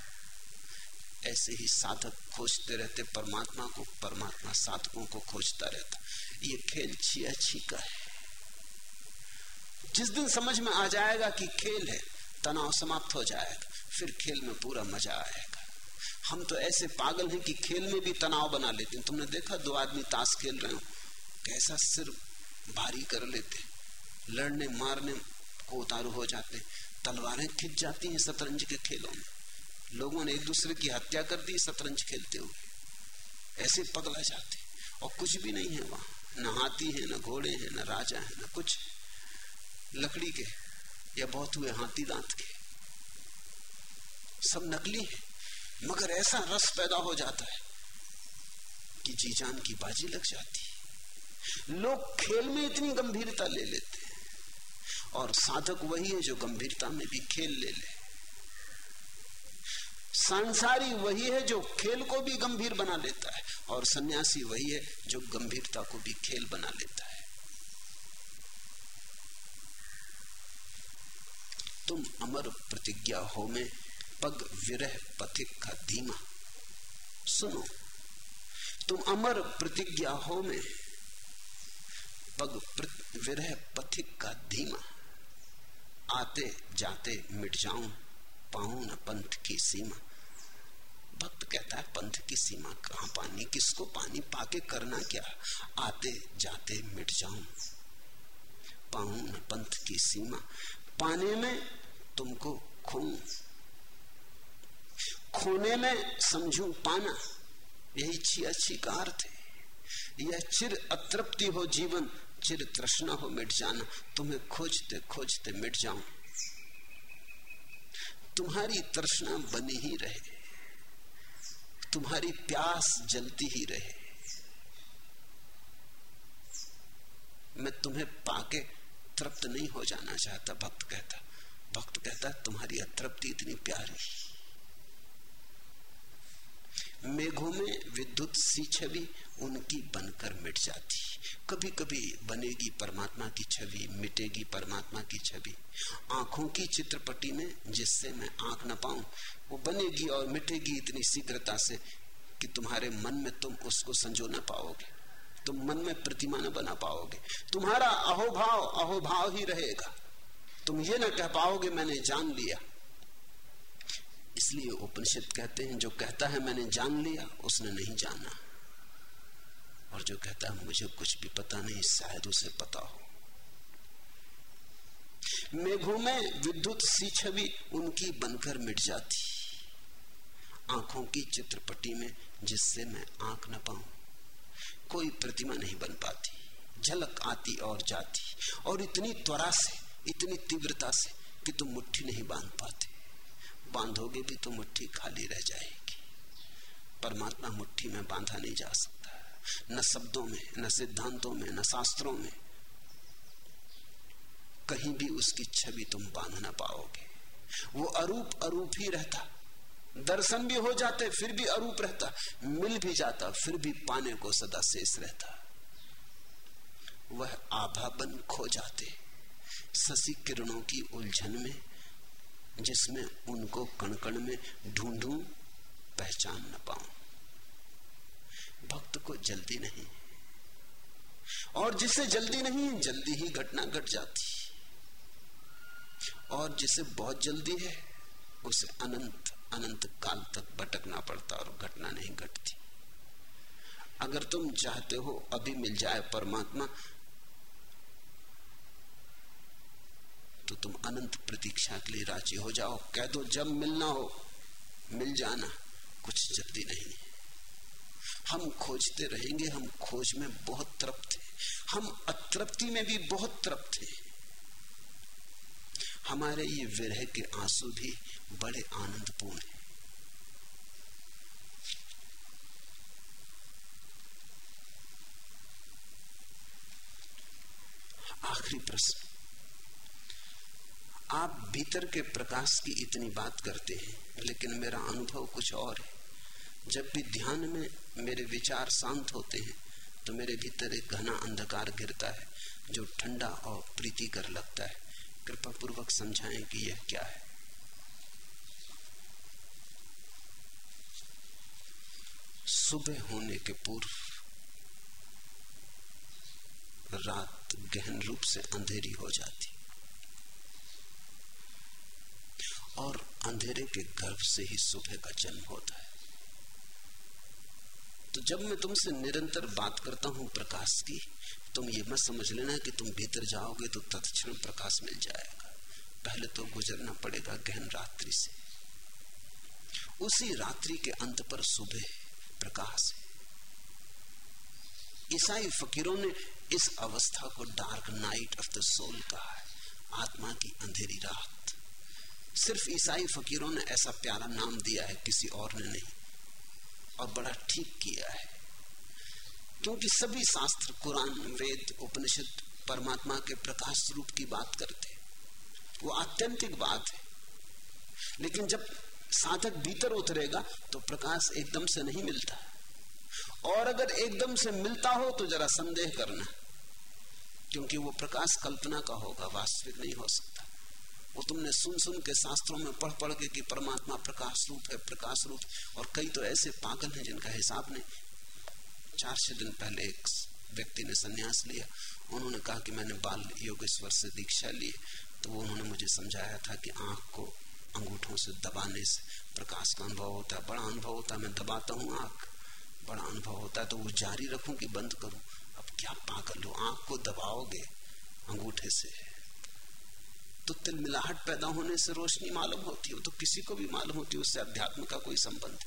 ऐसे ही साधक खोजते रहते, परमात्मा को, परमात्मा साधकों को खोजता रहता। ये खेल छिया छी का है। जिस दिन समझ में आ जाएगा कि खेल है, तनाव समाप्त हो जाएगा, फिर खेल में पूरा मज़ा आएगा। हम तो ऐसे पागल हैं कि खेल में भी तनाव बना लेते हैं। तुमने देखा दो आदमी ताश खेल रहे हो? कैसा सिर भारी कर लेते लड़ने मारने को उतारू हो जाते तलवारें खिंच जाती हैं शतरंज के खेलों में। लोगों ने एक दूसरे की हत्या कर दी, शतरंज खेलते हुए। ऐसे पगला जाते और कुछ भी नहीं है वहाँ। न हाथी है, न घोड़े हैं, न राजा है, न कुछ। लकड़ी के या बहुत हुए हाथी दांत के। सब नकली है, मगर ऐसा रस पैदा हो जाता है कि जी जान की बाजी लग जाती है। लोग खेल में इतनी गंभीरता ले लेते हैं। और साधक वही है जो गंभीरता में भी खेल ले ले। सांसारी वही है जो खेल को भी गंभीर बना लेता है और सन्यासी वही है जो गंभीरता को भी खेल बना लेता है। तुम अमर प्रतिज्ञा हो में पग विरह पथिक का धीमा। सुनो, तुम अमर प्रतिज्ञा हो में पग विरह पथिक का धीमा। आते जाते मिट जाऊँ, पाऊँ न पंथ की सीमा। भक्त कहता है, पंथ की सीमा कहाँ पानी? किसको पानी पाके करना क्या? आते जाते मिट जाऊँ, पाऊँ न पंथ की सीमा। पाने में तुमको खो खोने में समझू पाना। यही छी का अर्थ है। यह चिर अतृप्ति हो जीवन चिर तृष्णा हो मिट जाना, तुम्हें खोजते खोजते मिट जाऊँ। तुम्हारी तृष्णा बनी ही रहे, तुम्हारी प्यास जलती ही रहे। मैं तुम्हें पाके तृप्त नहीं हो जाना चाहता, भक्त कहता। भक्त कहता, तुम्हारी अतृप्ति इतनी प्यारी। मेघों में विद्युत सी छवि उनकी बनकर मिट जाती। कभी कभी बनेगी परमात्मा की छवि, मिटेगी परमात्मा की छवि। आँखों की चित्रपटी में जिससे मैं आँख न पाऊँ, वो बनेगी और मिटेगी इतनी शीघ्रता से कि तुम्हारे मन में तुम उसको संजो ना पाओगे। तुम मन में प्रतिमा न बना पाओगे। तुम्हारा अहोभाव अहोभाव ही रहेगा। तुम ये ना कह पाओगे, मैंने जान लिया। इसलिए उपनिषद कहते हैं, जो कहता है, मैंने जान लिया, उसने नहीं जाना। और जो कहता है, मुझे कुछ भी पता नहीं, शायद उसे पता हो। मेघों में विद्युत सी छवि उनकी बनकर मिट जाती। आँखों की चित्रपटी में जिससे मैं आँख न पाऊँ, कोई प्रतिमा नहीं बन पाती। झलक आती और जाती, और इतनी त्वरा से, इतनी तीव्रता से कि तुम मुट्ठी नहीं बाँध पाते। बांधोगे भी तो मुट्ठी खाली रह जाएगी। परमात्मा मुट्ठी में बांधा नहीं जा सकता। न शब्दों में, न सिद्धांतों में, न शास्त्रों में। कहीं भी उसकी छवि तुम बाँध ना पाओगे। वो अरूप अरूप ही रहता। दर्शन भी हो जाते, फिर भी अरूप रहता। मिल भी जाता, फिर भी पाने को सदा शेष रहता। वह आभा बन खो जाते। शशि किरणों की उलझन में, जिसमें उनको कणकण में ढूंढू, पहचान न पाऊँ। भक्त को जल्दी नहीं। और जिसे जल्दी नहीं, जल्दी ही घटना घट जाती। और जिसे बहुत जल्दी है, उसे अनंत अनंत काल तक भटकना पड़ता और घटना नहीं घटती। अगर तुम चाहते हो अभी मिल जाए परमात्मा तो तुम अनंत प्रतीक्षा के लिए राज़ी हो जाओ। कह दो, जब मिलना हो, मिल जाना, कुछ जल्दी नहीं हम खोजते रहेंगे, हम खोज में बहुत तृप्त हैं। हम अतृप्ति में भी बहुत तृप्त हैं। हमारे ये विरह के आँसू भी बड़े आनंदपूर्ण हैं। आखिरी प्रश्न। आप भीतर के प्रकाश की इतनी बात करते हैं, लेकिन मेरा अनुभव कुछ और है। जब भी ध्यान में मेरे विचार शांत होते हैं तो मेरे भीतर एक घना अंधकार गिरता है, जो ठंडा और प्रीतिकर लगता है। कृपा पूर्वक समझाएँ कि यह क्या है। सुबह होने के पूर्व, रात गहन रूप से अंधेरी हो जाती। और अंधेरे के गर्भ से ही सुबह का जन्म होता है। तो जब मैं तुमसे निरंतर बात करता हूँ प्रकाश की, तुम ये मत समझ लेना कि तुम भीतर जाओगे तो तत्क्षण प्रकाश मिल जाएगा। पहले तो गुजरना पड़ेगा गहन रात्रि से। उसी रात्रि के अंत पर सुबह प्रकाश है। ईसाई फकीरों ने इस अवस्था को dark night of the soul कहा है। आत्मा की अंधेरी रात। सिर्फ़ ईसाई फकीरों ने ऐसा प्यारा नाम दिया है, किसी और ने नहीं। और बड़ा ठीक किया है। क्योंकि सभी शास्त्र कुरान, वेद, उपनिषद, परमात्मा के प्रकाश रूप की बात करते वो आत्यंतिक बात है। लेकिन जब साधक भीतर उतरेगा तो प्रकाश एकदम से नहीं मिलता। और अगर एकदम से मिलता हो तो जरा संदेह करना। क्योंकि वो प्रकाश कल्पना का होगा, वास्तविक नहीं हो सकता। वो तुमने सुन सुन के शास्त्रों में पढ़ पढ़ के कि परमात्मा प्रकाश रूप है, प्रकाश रूप। और कई तो ऐसे पागल हैं जिनका हिसाब नहीं। चार छह दिन पहले एक व्यक्ति ने सन्यास लिया। उन्होंने कहा कि मैंने बाल योगेश्वर से दीक्षा ली तो वो उन्होंने मुझे समझाया था कि आँख को अंगूठों से दबाने से प्रकाश का अनुभव होता है। बड़ा अनुभव होता है। मैं दबाता हूँ आँख। बड़ा अनुभव होता है। तो वो जारी रखूँ कि बंद करूँ। अब क्या पागल हो? आँख को दबाओगे अंगूठे से? तो तिल मिलाहट पैदा होने से रोशनी मालूम होती है तो किसी को भी मालूम होती है, उससे अध्यात्म का कोई संबंध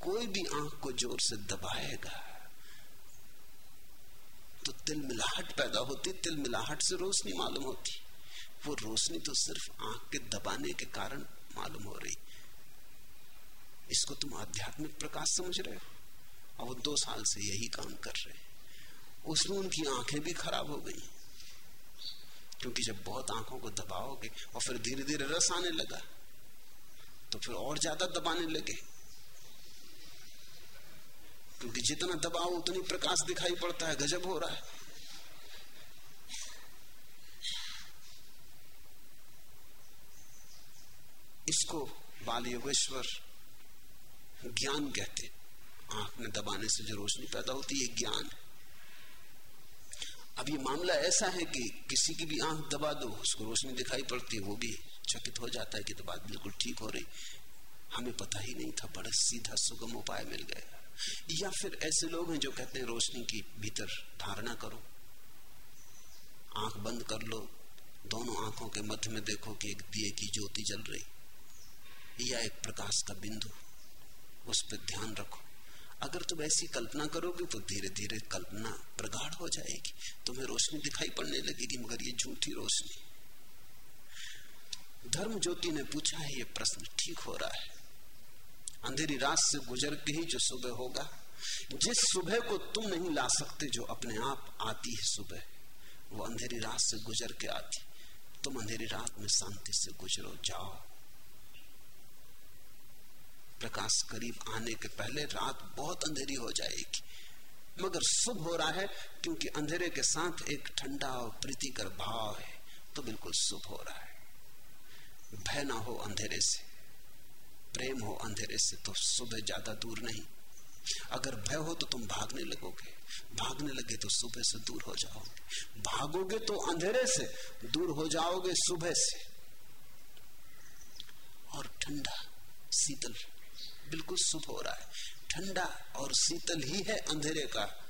कोई भी आँख को ज़ोर से दबाएगा तो तिल मिलाहट पैदा होती, तिल मिलाहट से रोशनी मालूम होती। वो रोशनी तो सिर्फ़ आँख के दबाने के कारण मालूम हो रही। इसको तुम आध्यात्मिक प्रकाश समझ रहे हो? और वो दो साल से यही काम कर रहे हैं। उसमें उनकी आँखें भी खराब हो गई। क्योंकि जब बहुत आँखों को दबाओगे और फिर धीरे धीरे रस आने लगा तो फिर और ज़्यादा दबाने लगे। क्योंकि जितना दबाओ, उतनी प्रकाश दिखाई पड़ता है, गजब हो रहा है। इसको बाल योगेश्वर ज्ञान कहते आँख में दबाने से जो रोशनी पैदा होती है ज्ञान है। अब ये मामला ऐसा है कि किसी की भी आँख दबा दो, उसको रोशनी दिखाई पड़ती है, वो भी चकित हो जाता है कि तो बात बिल्कुल ठीक हो रही। हमें पता ही नहीं था, बड़ा सीधा सुगम उपाय मिल गया। या फिर ऐसे लोग हैं जो कहते हैं, रोशनी की भीतर धारणा करो। आँख बंद कर लो, दोनों आँखों के मध्य में देखो कि एक दिए की ज्योति जल रही। या एक प्रकाश का बिंदु, उस पर ध्यान रखो। अगर तुम ऐसी कल्पना करोगे तो धीरे धीरे कल्पना प्रगाढ़ हो जाएगी। तुम्हें रोशनी दिखाई पड़ने लगेगी, मगर ये झूठी रोशनी। धर्म ज्योति ने पूछा है ये प्रश्न ठीक हो रहा है? अंधेरी रात से गुजर के ही जो सुबह होगा, जिस सुबह को तुम नहीं ला सकते जो अपने आप आती है सुबह, वो अंधेरी रात से गुजर के आती। तुम अंधेरी रात में शांति से गुजरो, जाओ। प्रकाश करीब आने के पहले रात बहुत अंधेरी हो जाएगी। मगर शुभ हो रहा है, क्योंकि अंधेरे के साथ एक ठंडा और प्रीतिकर भाव है तो बिल्कुल शुभ हो रहा है। भय ना हो अंधेरे से। प्रेम हो अंधेरे से तो सुबह ज़्यादा दूर नहीं। अगर भय हो तो तुम भागने लगोगे। भागने लगे तो सुबह से दूर हो जाओगे। भागोगे तो अंधेरे से, दूर हो जाओगे सुबह से। और ठंडा, शीतल बिल्कुल शुभ हो रहा है। ठंडा और शीतल ही है अंधेरे का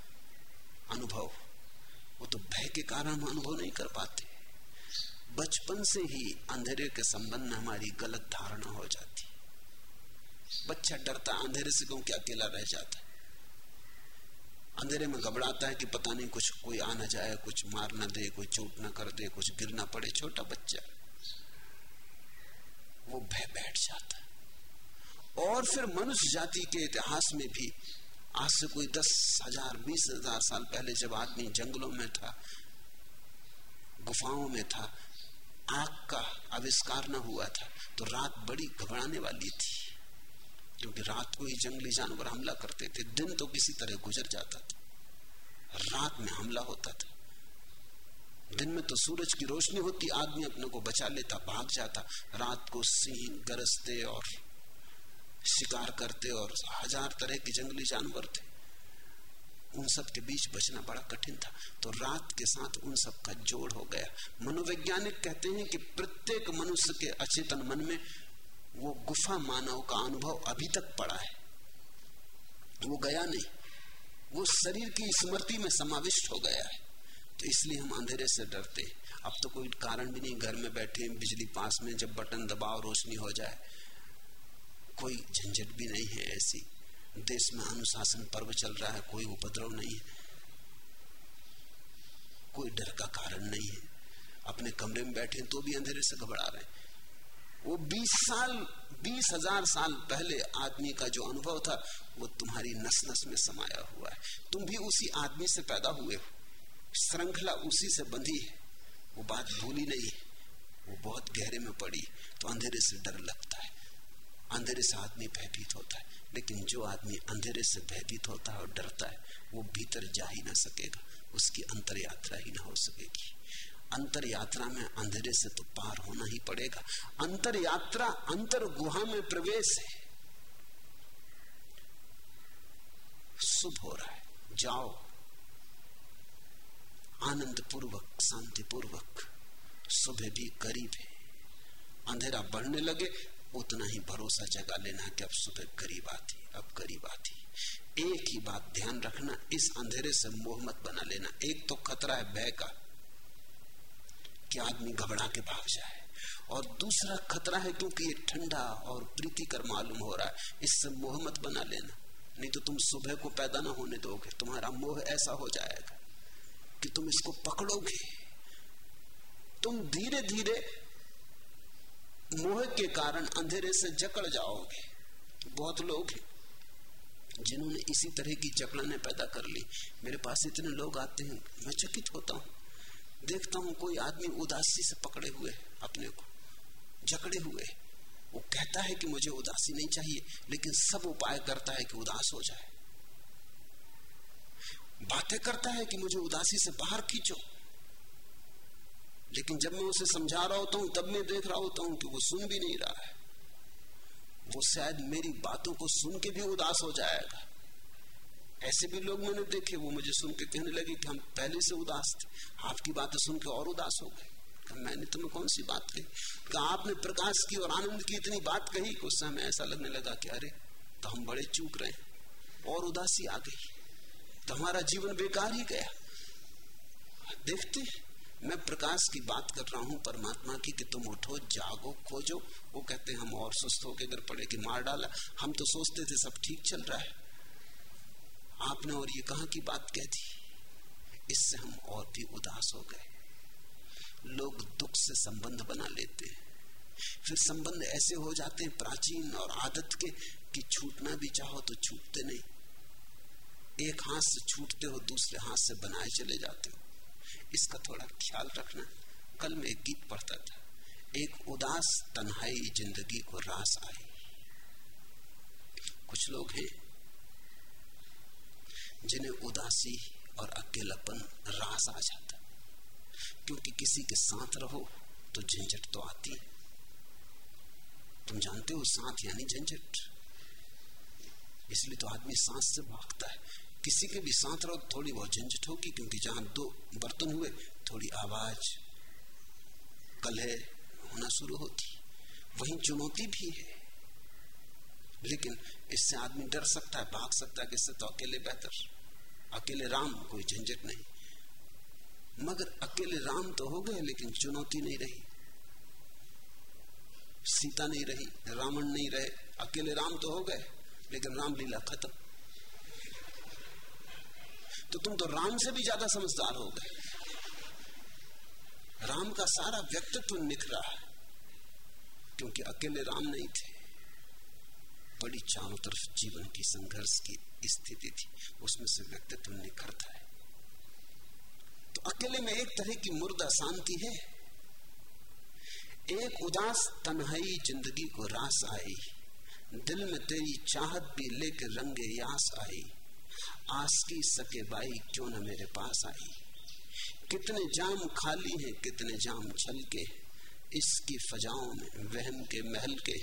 अनुभव। वो तो भय के कारण अनुभव नहीं कर पाते। बचपन से ही अंधेरे के संबंध में हमारी गलत धारणा हो जाती। बच्चा डरता अंधेरे से क्योंकि अकेला रह जाता है? अंधेरे में घबराता है कि पता नहीं कुछ, कोई आ ना जाए, कुछ मार ना दे, कोई चोट ना कर दे, कुछ गिरना पड़े, छोटा बच्चा। वो भय बैठ जाता है। और फिर मनुष्य जाति के इतिहास में भी, आज से कोई दस हज़ार, बीस हज़ार साल पहले जब आदमी जंगलों में था, गुफाओं में था, आग का आविष्कार न हुआ था तो रात बड़ी घबराने वाली थी। क्योंकि रात को ही जंगली जानवर हमला करते थे, दिन तो किसी तरह गुजर जाता था। रात में हमला होता था। दिन में तो सूरज की रोशनी होती, आदमी अपने को बचा लेता, भाग जाता। रात को सिंह गरजते और शिकार करते और हज़ार तरह के जंगली जानवर थे। उन सब के बीच बचना बड़ा कठिन था। तो रात के साथ उन सब का जोड़ हो गया। मनोवैज्ञानिक कहते हैं कि प्रत्येक मनुष्य के अचेतन मन में वो गुफा मानव का अनुभव अभी तक पड़ा है। वो गया नहीं। वो शरीर की स्मृति में समाविष्ट हो गया है। तो इसलिए हम अंधेरे से डरते हैं। अब तो कोई कारण भी नहीं, घर में बैठे बिजली पास में जब बटन दबाओ, रोशनी हो जाए। कोई झंझट भी नहीं है ऐसी। देश में अनुशासन पर्व चल रहा है, कोई उपद्रव नहीं है। कोई डर का कारण नहीं है। अपने कमरे में बैठे तो भी अंधेरे से घबरा रहे वो बीस साल, बीस हज़ार साल पहले आदमी का जो अनुभव था, वो तुम्हारी नस नस में समाया हुआ है। तुम भी उसी आदमी से पैदा हुए हो। श्रृंखला उसी से बंधी है। वो बात भूली नहीं है। वो बहुत गहरे में पड़ी तो अंधेरे से डर लगता है। अंधेरे से आदमी भयभीत होता है, लेकिन जो आदमी अंधेरे से भयभीत होता है और डरता है, वो भीतर जा ही ना सकेगा, उसकी अंतर यात्रा ही ना हो सकेगी। अंतर यात्रा में अंधेरे से तो पार होना ही पड़ेगा। अंतर यात्रा अंतर गुहा में प्रवेश है। शुभ हो रहा है। जाओ। आनंद पूर्वक शांति पूर्वक सुबह भी करीब है। अंधेरा बढ़ने लगे उतना ही भरोसा जगा लेना कि अब सुबह करीब आती अब करीब आती एक ही बात ध्यान रखना, इस अंधेरे से मोह बना लेना। एक तो खतरा है भय का, कि आदमी घबरा के भाग जाए। और दूसरा खतरा है क्योंकि ये ठंडा और प्रीतिकर मालूम हो रहा है, इससे मोह बना लेना। नहीं तो तुम सुबह को पैदा ना होने दोगे, तुम्हारा मोह ऐसा हो जाएगा कि तुम इसको पकड़ोगे। तुम धीरे धीरे मोह के कारण अंधेरे से जकड़ जाओगे। बहुत लोग हैं जिन्होंने इसी तरह की जकड़ने पैदा कर ली। मेरे पास इतने लोग आते हैं, मैं चकित होता हूँ। देखता हूँ कोई आदमी उदासी से पकड़े हुए अपने को, जकड़े हुए। वो कहता है कि मुझे उदासी नहीं चाहिए, लेकिन सब उपाय करता है कि उदास हो जाए। बातें करता है कि मुझे उदासी से बाहर खींचो। लेकिन जब मैं उसे समझा रहा होता हूँ, तब मैं देख रहा होता हूँ कि वो सुन भी नहीं रहा है। वो शायद मेरी बातों को सुन के भी उदास हो जाएगा। ऐसे भी लोग मैंने देखे, वो मुझे सुन के कहने लगे कि हम पहले से उदास थे। आपकी बातें सुन के और उदास हो गए। मैंने तुम्हें कौन सी बात कही? कि आपने प्रकाश की और आनंद की इतनी बात कही उस समय ऐसा लगने लगा कि, अरे तो हम बड़े चूक रहे और उदासी आ गई। तो हमारा जीवन बेकार ही गया। देखते मैं प्रकाश की बात कर रहा हूँ परमात्मा की कि तुम उठो, जागो, खोजो। वो कहते हैं, हम और सुस्त हो होकर अगर पड़े कि मार डाला। हम तो सोचते थे सब ठीक चल रहा है। आपने और ये कहा की बात कह दी? इससे हम और भी उदास हो गए। लोग दुख से संबंध बना लेते हैं। फिर संबंध ऐसे हो जाते हैं प्राचीन और आदत के कि छूटना भी चाहो तो छूटते नहीं। एक हाथ से छूटते हो, दूसरे हाथ से बनाए चले जाते हो। इसका थोड़ा ख्याल रखना। कल मैं एक गीत पढ़ता था। एक उदास तन्हाई ज़िंदगी को रास आई। कुछ लोग हैं जिन्हें उदासी और अकेलापन रास आ जाता। क्योंकि किसी के साथ रहो तो झंझट तो आती है। तुम जानते हो साथ यानी झंझट? इसलिए तो आदमी सांस से भागता है। किसी के भी साथ रहो, थोड़ी बहुत झंझट होगी, क्योंकि जहाँ दो बर्तन हुए, थोड़ी आवाज़ कलह होना शुरू होती। वही चुनौती भी है। लेकिन इससे आदमी डर सकता है, भाग सकता है कि इससे तो अकेले बेहतर। अकेले राम, कोई झंझट नहीं। मगर अकेले राम तो हो गए, लेकिन चुनौती नहीं रही। सीता नहीं रही, रावण नहीं रहे, अकेले राम तो हो गए, लेकिन रामलीला खत्म। तो तुम तो राम से भी ज़्यादा समझदार हो गए। राम का सारा व्यक्तित्व निखरा है, क्योंकि अकेले राम नहीं थे। बड़ी चारों तरफ़ जीवन की संघर्ष की स्थिति थी, उसमें से व्यक्तित्व निखरता है। तो अकेले में एक तरह की मुर्दा शांति है। एक उदास तन्हाई ज़िंदगी को रास आई। दिल में तेरी चाहत भी लेकर रंगे यास आई। आस की सके बाई, क्यों न मेरे पास आई? कितने जाम खाली हैं, कितने जाम छल के इसकी फजाओं में, वहम के महल के,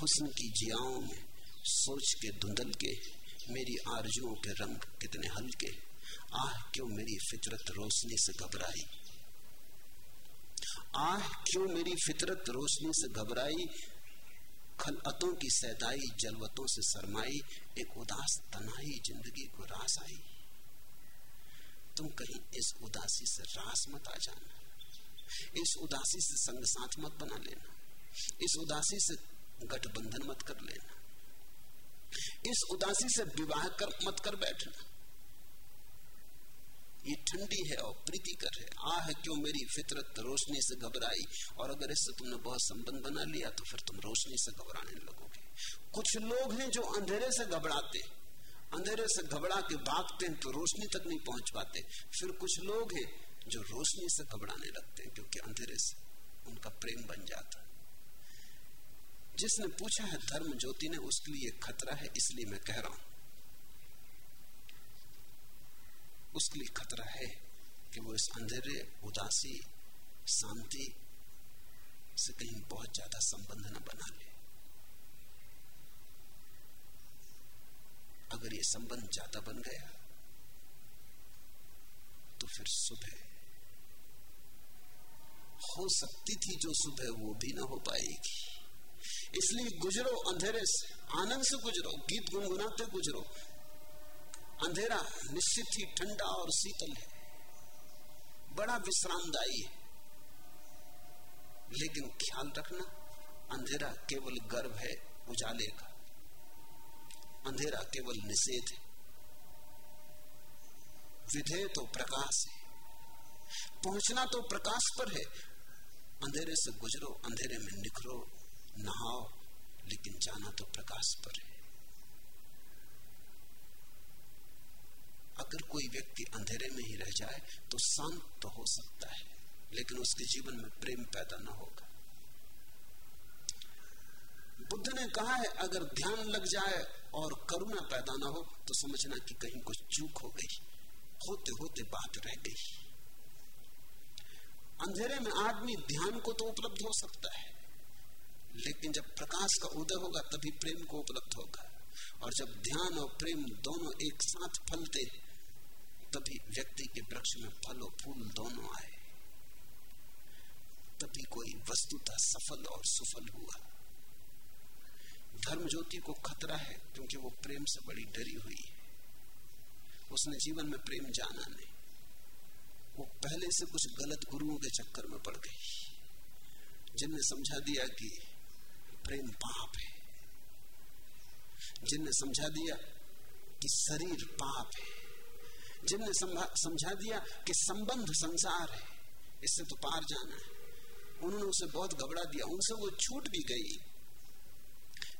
हुस्न की जियाओं में, सोच के धुंधल के, मेरी आरजुओं के रंग कितने हल्के। आह, क्यों मेरी फितरत रोशनी से घबराई? आह, क्यों मेरी फितरत रोशनी से घबराई? खलअतों की सैदाई, जलवतों से सरमाई, एक उदास तनाई ज़िंदगी को रास आई। तुम कहीं इस उदासी से रास मत आ जाना। इस उदासी से संग साथ मत बना लेना। इस उदासी से गठबंधन मत कर लेना। इस उदासी से विवाह कर, मत कर बैठना। ये ठंडी है और प्रीतिकर है। आह, क्यों मेरी फितरत रोशनी से घबराई? और अगर इससे तुमने बहुत संबंध बना लिया तो फिर तुम रोशनी से घबराने लगोगे। कुछ लोग हैं जो अंधेरे से घबराते। अंधेरे से घबरा के भागते हैं तो रोशनी तक नहीं पहुँच पाते। फिर कुछ लोग हैं जो रोशनी से घबराने लगते हैं, क्योंकि अंधेरे से उनका प्रेम बन जाता। जिसने पूछा है, धर्म ज्योति ने उसके लिए खतरा है, इसलिए मैं कह रहा हूँ। उसके लिए खतरा है कि वो इस अंधेरे, उदासी, शांति से कहीं बहुत ज़्यादा संबंध न बना ले। अगर ये संबंध ज़्यादा बन गया तो फिर सुबह हो। सकती थी जो सुबह वो भी ना हो पाएगी। इसलिए गुजरो अंधेरे से, आनंद से गुजरो, गीत गुनगुनाते गुजरो अंधेरा निश्चित ही ठंडा और शीतल है। बड़ा विश्रामदायी है। लेकिन ख्याल रखना, अंधेरा केवल गर्भ है, उजाले का। अंधेरा केवल निषेध है। विधेय तो प्रकाश है। पहुँचना तो प्रकाश पर है। अंधेरे से गुजरो, अंधेरे में निखरो, नहाओ, लेकिन जाना तो प्रकाश पर है। अगर कोई व्यक्ति अंधेरे में ही रह जाए तो शांत तो हो सकता है, लेकिन उसके जीवन में प्रेम पैदा ना होगा। बुद्ध ने कहा है, अगर ध्यान लग जाए और करुणा पैदा ना हो तो समझना कि कहीं कुछ चूक हो गई होते होते बात रह गई। अंधेरे में आदमी ध्यान को तो उपलब्ध हो सकता है, लेकिन जब प्रकाश का उदय होगा, तभी प्रेम को उपलब्ध होगा। और जब ध्यान और प्रेम दोनों एक साथ फलते तभी व्यक्ति के वृक्ष में फल और फूल दोनों आए। तभी कोई वस्तुता सफल और सुफल हुआ। धर्म ज्योति को खतरा है, क्योंकि वो प्रेम से बड़ी डरी हुई है। उसने जीवन में प्रेम जाना नहीं। वो पहले से कुछ गलत गुरुओं के चक्कर में पड़ गई। जिनने समझा दिया कि प्रेम पाप है। जिनने समझा दिया कि शरीर पाप है। जिनने समझा दिया कि संबंध संसार है, इससे तो पार जाना है। उन्होंने उसे बहुत घबरा दिया, उनसे वो छूट भी गई।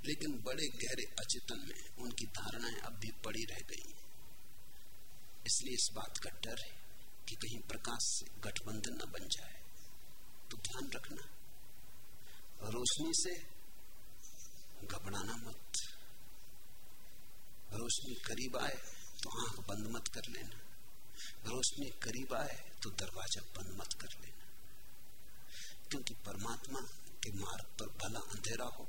लेकिन बड़े गहरे अचेतन में उनकी धारणाएँ अब भी पड़ी रह गई। इसलिए इस बात का डर है कि कहीं प्रकाश से गठबंधन न बन जाए। तो ध्यान रखना, रोशनी से घबराना मत। रोशनी करीब आए तो आँख बंद मत कर लेना। रोशनी करीब आए तो दरवाज़ा बंद मत कर लेना। क्योंकि परमात्मा के मार्ग पर भला अंधेरा हो,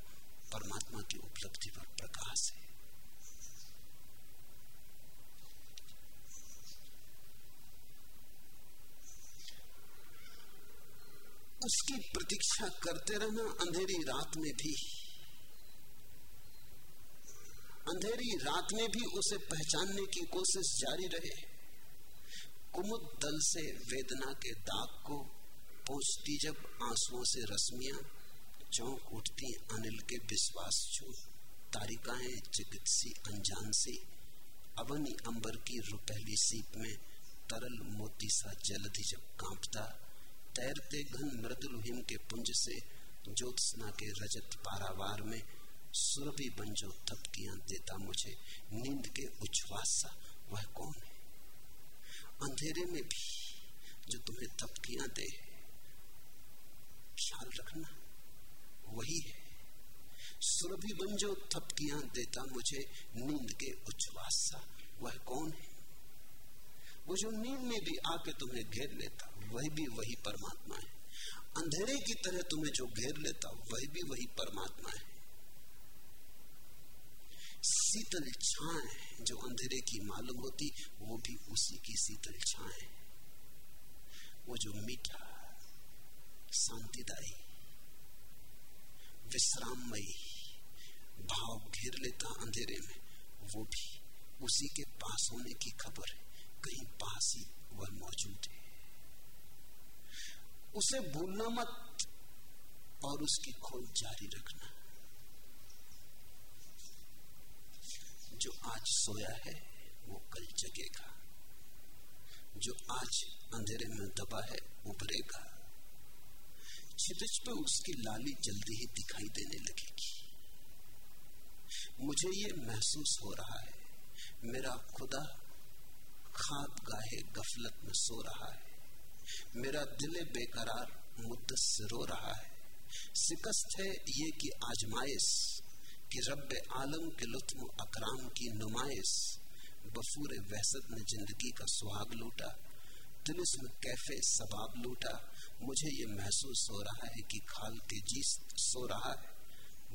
परमात्मा की उपलब्धि पर प्रकाश है। उसकी प्रतीक्षा करते रहना अंधेरी रात में भी। अंधेरी रात में भी उसे पहचानने की कोशिश जारी रहे। कुमुद दल से वेदना के दाग को पहुँचती जब आंसुओं से रश्मियाँ चौंक उठती, अनिल के विश्वास छू तारिकाएँ चिकित्सी अनजान सी। अवनी अंबर की रुपहली सीप में तरल मोती सा जलधि जब कांपता, तैरते घन मृदुल हिम के पुंज से ज्योत्सना के रजत पारावार में सुरभि बन जो थपकियाँ देता मुझे। नींद के उच्छ्वास वह कौन है? अंधेरे में भी जो तुम्हें थपकियाँ दे, ख्याल रखना, वही है। सुरभि बन जो थपकियाँ देता मुझे। नींद के उच्छ्वास वह कौन है? वो जो नींद में भी आके तुम्हें घेर लेता, वही भी वही परमात्मा है। अंधेरे की तरह तुम्हें जो घेर लेता, वही भी वही परमात्मा है। शीतल छाए जो अंधेरे की मालूम होती, वो भी उसी की शीतल छाए। वो जो मीठा, शांतिदायी, विश्राममयी भाव घेर लेता अंधेरे में, वो भी उसी के पास होने की खबर कहीं पास ही वह मौजूद है। उसे भूलना मत और उसकी खोज जारी रखना। जो आज सोया है, वो कल जगेगा। जो आज अंधेरे में दबा है उभरेगा छिदच पे उसकी लाली जल्दी ही दिखाई देने लगेगी। मुझे ये महसूस हो रहा है, मेरा खुदा खाद गाहे गफलत में सो रहा है। मेरा दिल बेकरार मुद्दत से रो रहा है। शिकस्त है ये कि आजमाइश कि रब आलम के लुत्फ अकराम की नुमाइश बफूर वहसत ने ज़िंदगी का सुहाग लूटा, तिलिस्म कैफ़े सबाब लूटा। मुझे ये महसूस हो रहा है कि खाल के जीस्त सो रहा है।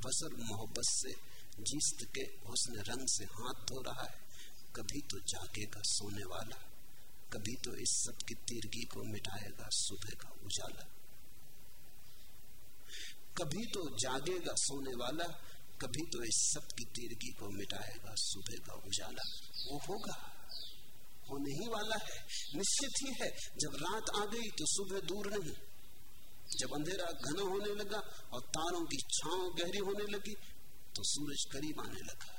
बसर मोहब्बत से जीस्त के हुस्न रंग से हाथ धो रहा है। कभी तो जागेगा सोने वाला, कभी तो इस सब की तीरगी को मिटाएगा सुबह का उजाला। कभी तो जागेगा सोने वाला कभी तो इस सब की तीरगी को मिटाएगा सुबह का उजाला। वो होगा। होने ही वाला है। निश्चित ही है। जब रात आ गई तो सुबह दूर नहीं। जब अंधेरा घना होने लगा और तारों की छांव गहरी होने लगी तो सूरज करीब आने लगा।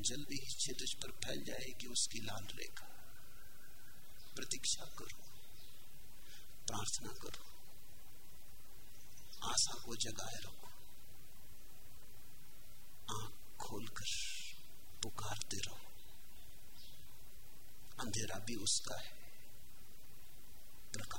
जल्दी ही क्षितिज पर फैल जाएगी उसकी लाल रेखा। प्रतीक्षा करो। प्रार्थना करो। आशा को जगाए रखो। आँख खोलकर पुकारते रहो। अंधेरा भी उसका है। प्रकाश